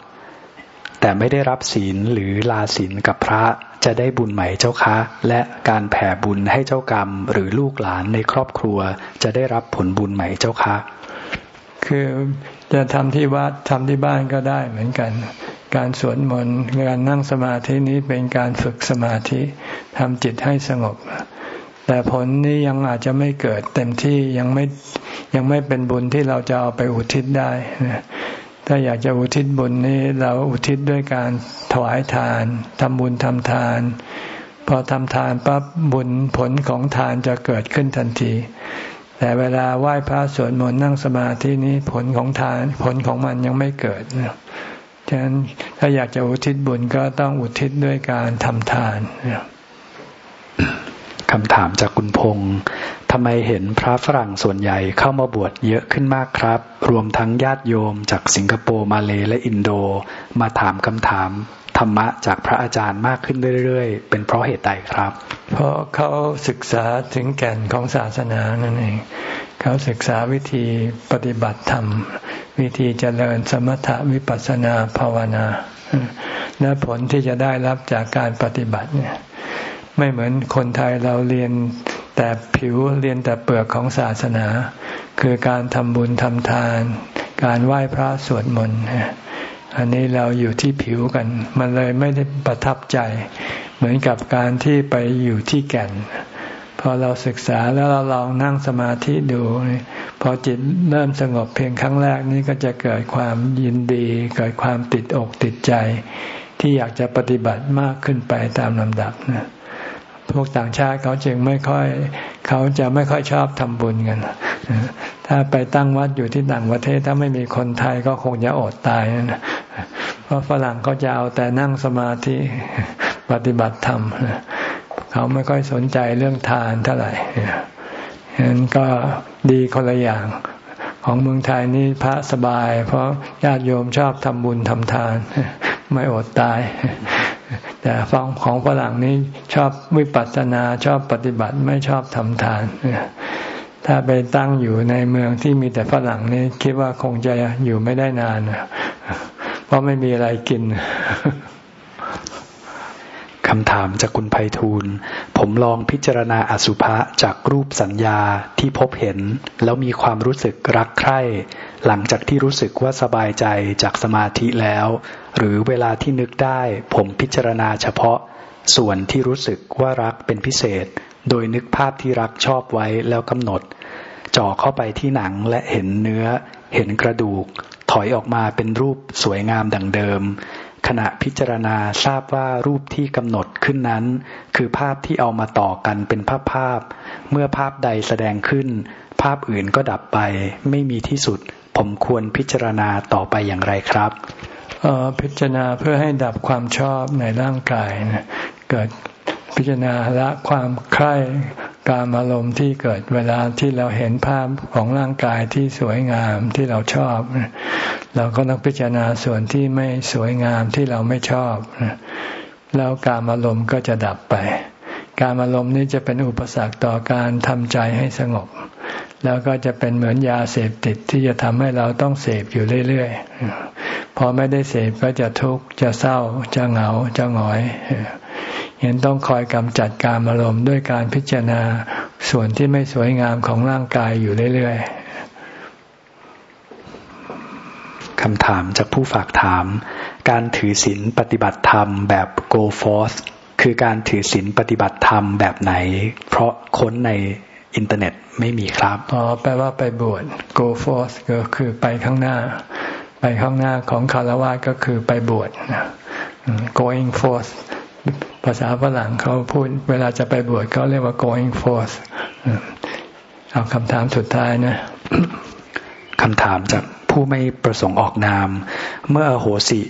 แต่ไม่ได้รับศีลหรือลาศีลกับพระจะได้บุญไหมเจ้าคะ และการแผ่บุญให้เจ้ากรรม หรือลูกหลานในครอบครัว จะได้รับผลบุญไหมเจ้าคะ คือจะทำที่วัดทำที่บ้านก็ได้เหมือนกัน การสวดมนต์การนั่งสมาธินี้เป็นการฝึกสมาธิทำจิตให้สงบ แต่ผลนี้ยังอาจจะไม่เกิดเต็มที่ยังไม่ยังไม่เป็นบุญที่เราจะเอาไปอุทิศได้ถ้าอยากจะอุทิศบุญนี้เราอุทิศด้วยการถวายทานทำบุญทำทาน พอทำทานปั๊บบุญผลของทานจะเกิดขึ้นทันที แต่เวลาไหว้พระสวดมนต์นั่งสมาธินี้ผลของทานผลของมันยังไม่เกิดฉะนั้นถ้าอยากจะอุทิศบุญก็ต้องอุทิศด้วยการทำทาน คำถามจากคุณพงษ์ทำไมเห็นพระฝรั่งส่วนใหญ่เข้ามาบวชเยอะขึ้นมากครับ รวมทั้งญาติโยมจากสิงคโปร์มาเลและอินโด มาถามคำถามธรรมะจากพระอาจารย์มากขึ้นเรื่อยๆ เป็นเพราะเหตุใดครับ เพราะเขาศึกษาถึงแก่นของศาสนานั่นเอง เขาศึกษาวิธีปฏิบัติธรรม วิธีเจริญสมถะวิปัสสนาภาวนา และผลที่จะได้รับจากการปฏิบัติเนี่ย ไม่เหมือนคนไทยเราเรียนแต่ผิวเรียนแต่เปลือกของศาสนา คือการทำบุญทำทาน การไหว้พระสวดมนต์อันนี้เราอยู่ที่ผิวกัน มันเลยไม่ได้ประทับใจ เหมือนกับการที่ไปอยู่ที่แก่น พอเราศึกษาแล้วเราลองนั่งสมาธิดู พอจิตเริ่มสงบเพียงครั้งแรกนี้ก็จะเกิดความยินดี เกิดความติดอกติดใจ ที่อยากจะปฏิบัติมากขึ้นไปตามลำดับนะ พวกต่างชาติเขาจึงไม่ค่อยเขาจะไม่ค่อยชอบทำบุญกัน ถ้าไปตั้งวัดอยู่ที่ต่างประเทศถ้าไม่มีคนไทยก็คงจะอดตายนะเพราะฝรั่งเขาจะเอาแต่นั่งสมาธิปฏิบัติธรรมเขาไม่ค่อยสนใจเรื่องทานเท่าไหร่ฉะนั้นก็ดีคนละอย่างของเมืองไทยนี่พระสบาย เพราะญาติโยมชอบทำบุญทำทาน ไม่อดตาย แต่ฟังของฝรั่งนี้ชอบวิปัสสนาชอบปฏิบัติไม่ชอบทำทาน ถ้าไปตั้งอยู่ในเมืองที่มีแต่ฝรั่งนี้คิดว่าคงจะอยู่ไม่ได้นาน เพราะไม่มีอะไรกินคำถามจากคุณไพฑูรย์ผมลองพิจารณาอสุภะจากรูปสัญญาที่พบเห็น แล้วมีความรู้สึกรักใคร่ หลังจากที่รู้สึกว่าสบายใจจากสมาธิแล้ว หรือเวลาที่นึกได้ผมพิจารณาเฉพาะส่วนที่รู้สึกว่ารักเป็นพิเศษ โดยนึกภาพที่รักชอบไว้แล้วกำหนดจ่อเข้าไปที่หนังและเห็นเนื้อ เห็นกระดูก ถอยออกมาเป็นรูปสวยงามดังเดิม ขณะพิจารณาทราบว่ารูปที่กำหนดขึ้นนั้น คือภาพที่เอามาต่อกันเป็นภาพภาพ เมื่อภาพใดแสดงขึ้น ภาพอื่นก็ดับไป ไม่มีที่สุด ผมควรพิจารณาต่อไปอย่างไรครับพิจารณาเพื่อให้ดับความชอบในร่างกายนะเกิดพิจารณาละความใคร่การอารมณ์ที่เกิดเวลาที่เราเห็นภาพของร่างกายที่สวยงามที่เราชอบ เราก็ต้องพิจารณาส่วนที่ไม่สวยงามที่เราไม่ชอบแล้วการอารมณ์ก็จะดับไป การอารมณ์นี้จะเป็นอุปสรรคต่อการทำใจให้สงบ แล้วก็จะเป็นเหมือนยาเสพติดที่จะทำให้เราต้องเสพอยู่เรื่อยๆ พอไม่ได้เสพก็จะทุกข์จะเศร้าจะเหงาจะหงอยเห็นต้องคอยกำจัดการอารมณ์ด้วยการพิจารณาส่วนที่ไม่สวยงามของร่างกายอยู่เรื่อยๆคำถามจากผู้ฝากถาม การถือศีลปฏิบัติธรรมแบบ go forth คือการถือศีลปฏิบัติธรรมแบบไหน เพราะค้นใน อินเทอร์เน็ตไม่มีครับ อ๋อ แปลว่าไปบวช go forth ก็คือไปข้างหน้า ไปข้างหน้าของคารวะก็คือไปบวช going forth ภาษาฝรั่งเขาพูด เวลาจะไปบวชเขาเรียกว่า going forth เอาคำถามสุดท้ายนะคำถามจากผู้ไม่ประสงค์ออกนาม เมื่ออโหสิ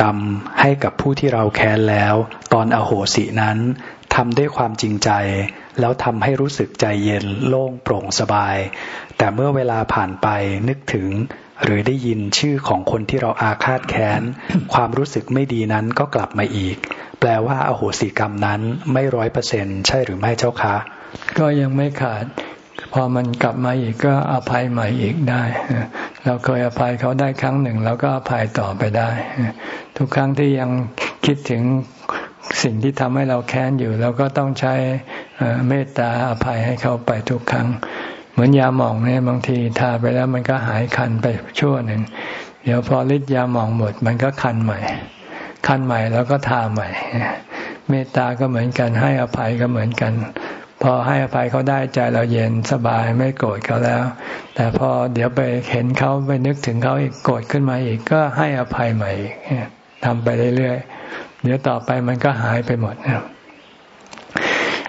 กรรมให้กับผู้ที่เราแค้นแล้ว ตอนอโหสินั้นทำด้วยความจริงใจ แล้วทำให้รู้สึกใจเย็นโล่งโปร่งสบาย แต่เมื่อเวลาผ่านไปนึกถึง หรือได้ยินชื่อของคนที่เราอาฆาตแค้น ความรู้สึกไม่ดีนั้นก็กลับมาอีก แปลว่าอาโหสิกรรมนั้นไม่ร้อยเปอร์เซ็นใช่หรือไม่เจ้าคะ ก็ยังไม่ขาด พอมันกลับมาอีกก็อภัยใหม่อีกได้ เราเคยอภัยเขาได้ครั้งหนึ่งแล้วก็อภัยต่อไปได้ ทุกครั้งที่ยังคิดถึงสิ่งที่ทำให้เราแค้นอยู่เราก็ต้องใช้ เมตตาอภัยให้เขาไปทุกครั้ง เหมือนยาหมองเนี่ยบางทีทาไปแล้วมันก็หายคันไปชั่วหนึ่ง เดี๋ยวพอฤทธิ์ยาหมองหมด มันก็คันใหม่ คันใหม่แล้วก็ทาใหม่ เมตตาก็เหมือนกันให้อภัยก็เหมือนกัน พอให้อภัยเขาได้ใจเราเย็นสบายไม่โกรธเขาแล้ว แต่พอเดี๋ยวไปเห็นเขาไปนึกถึงเขาอีกโกรธขึ้นมาอีกก็ให้อภัยใหม่อีกทำไปเรื่อยๆเดี๋ยวต่อไปมันก็หายไปหมด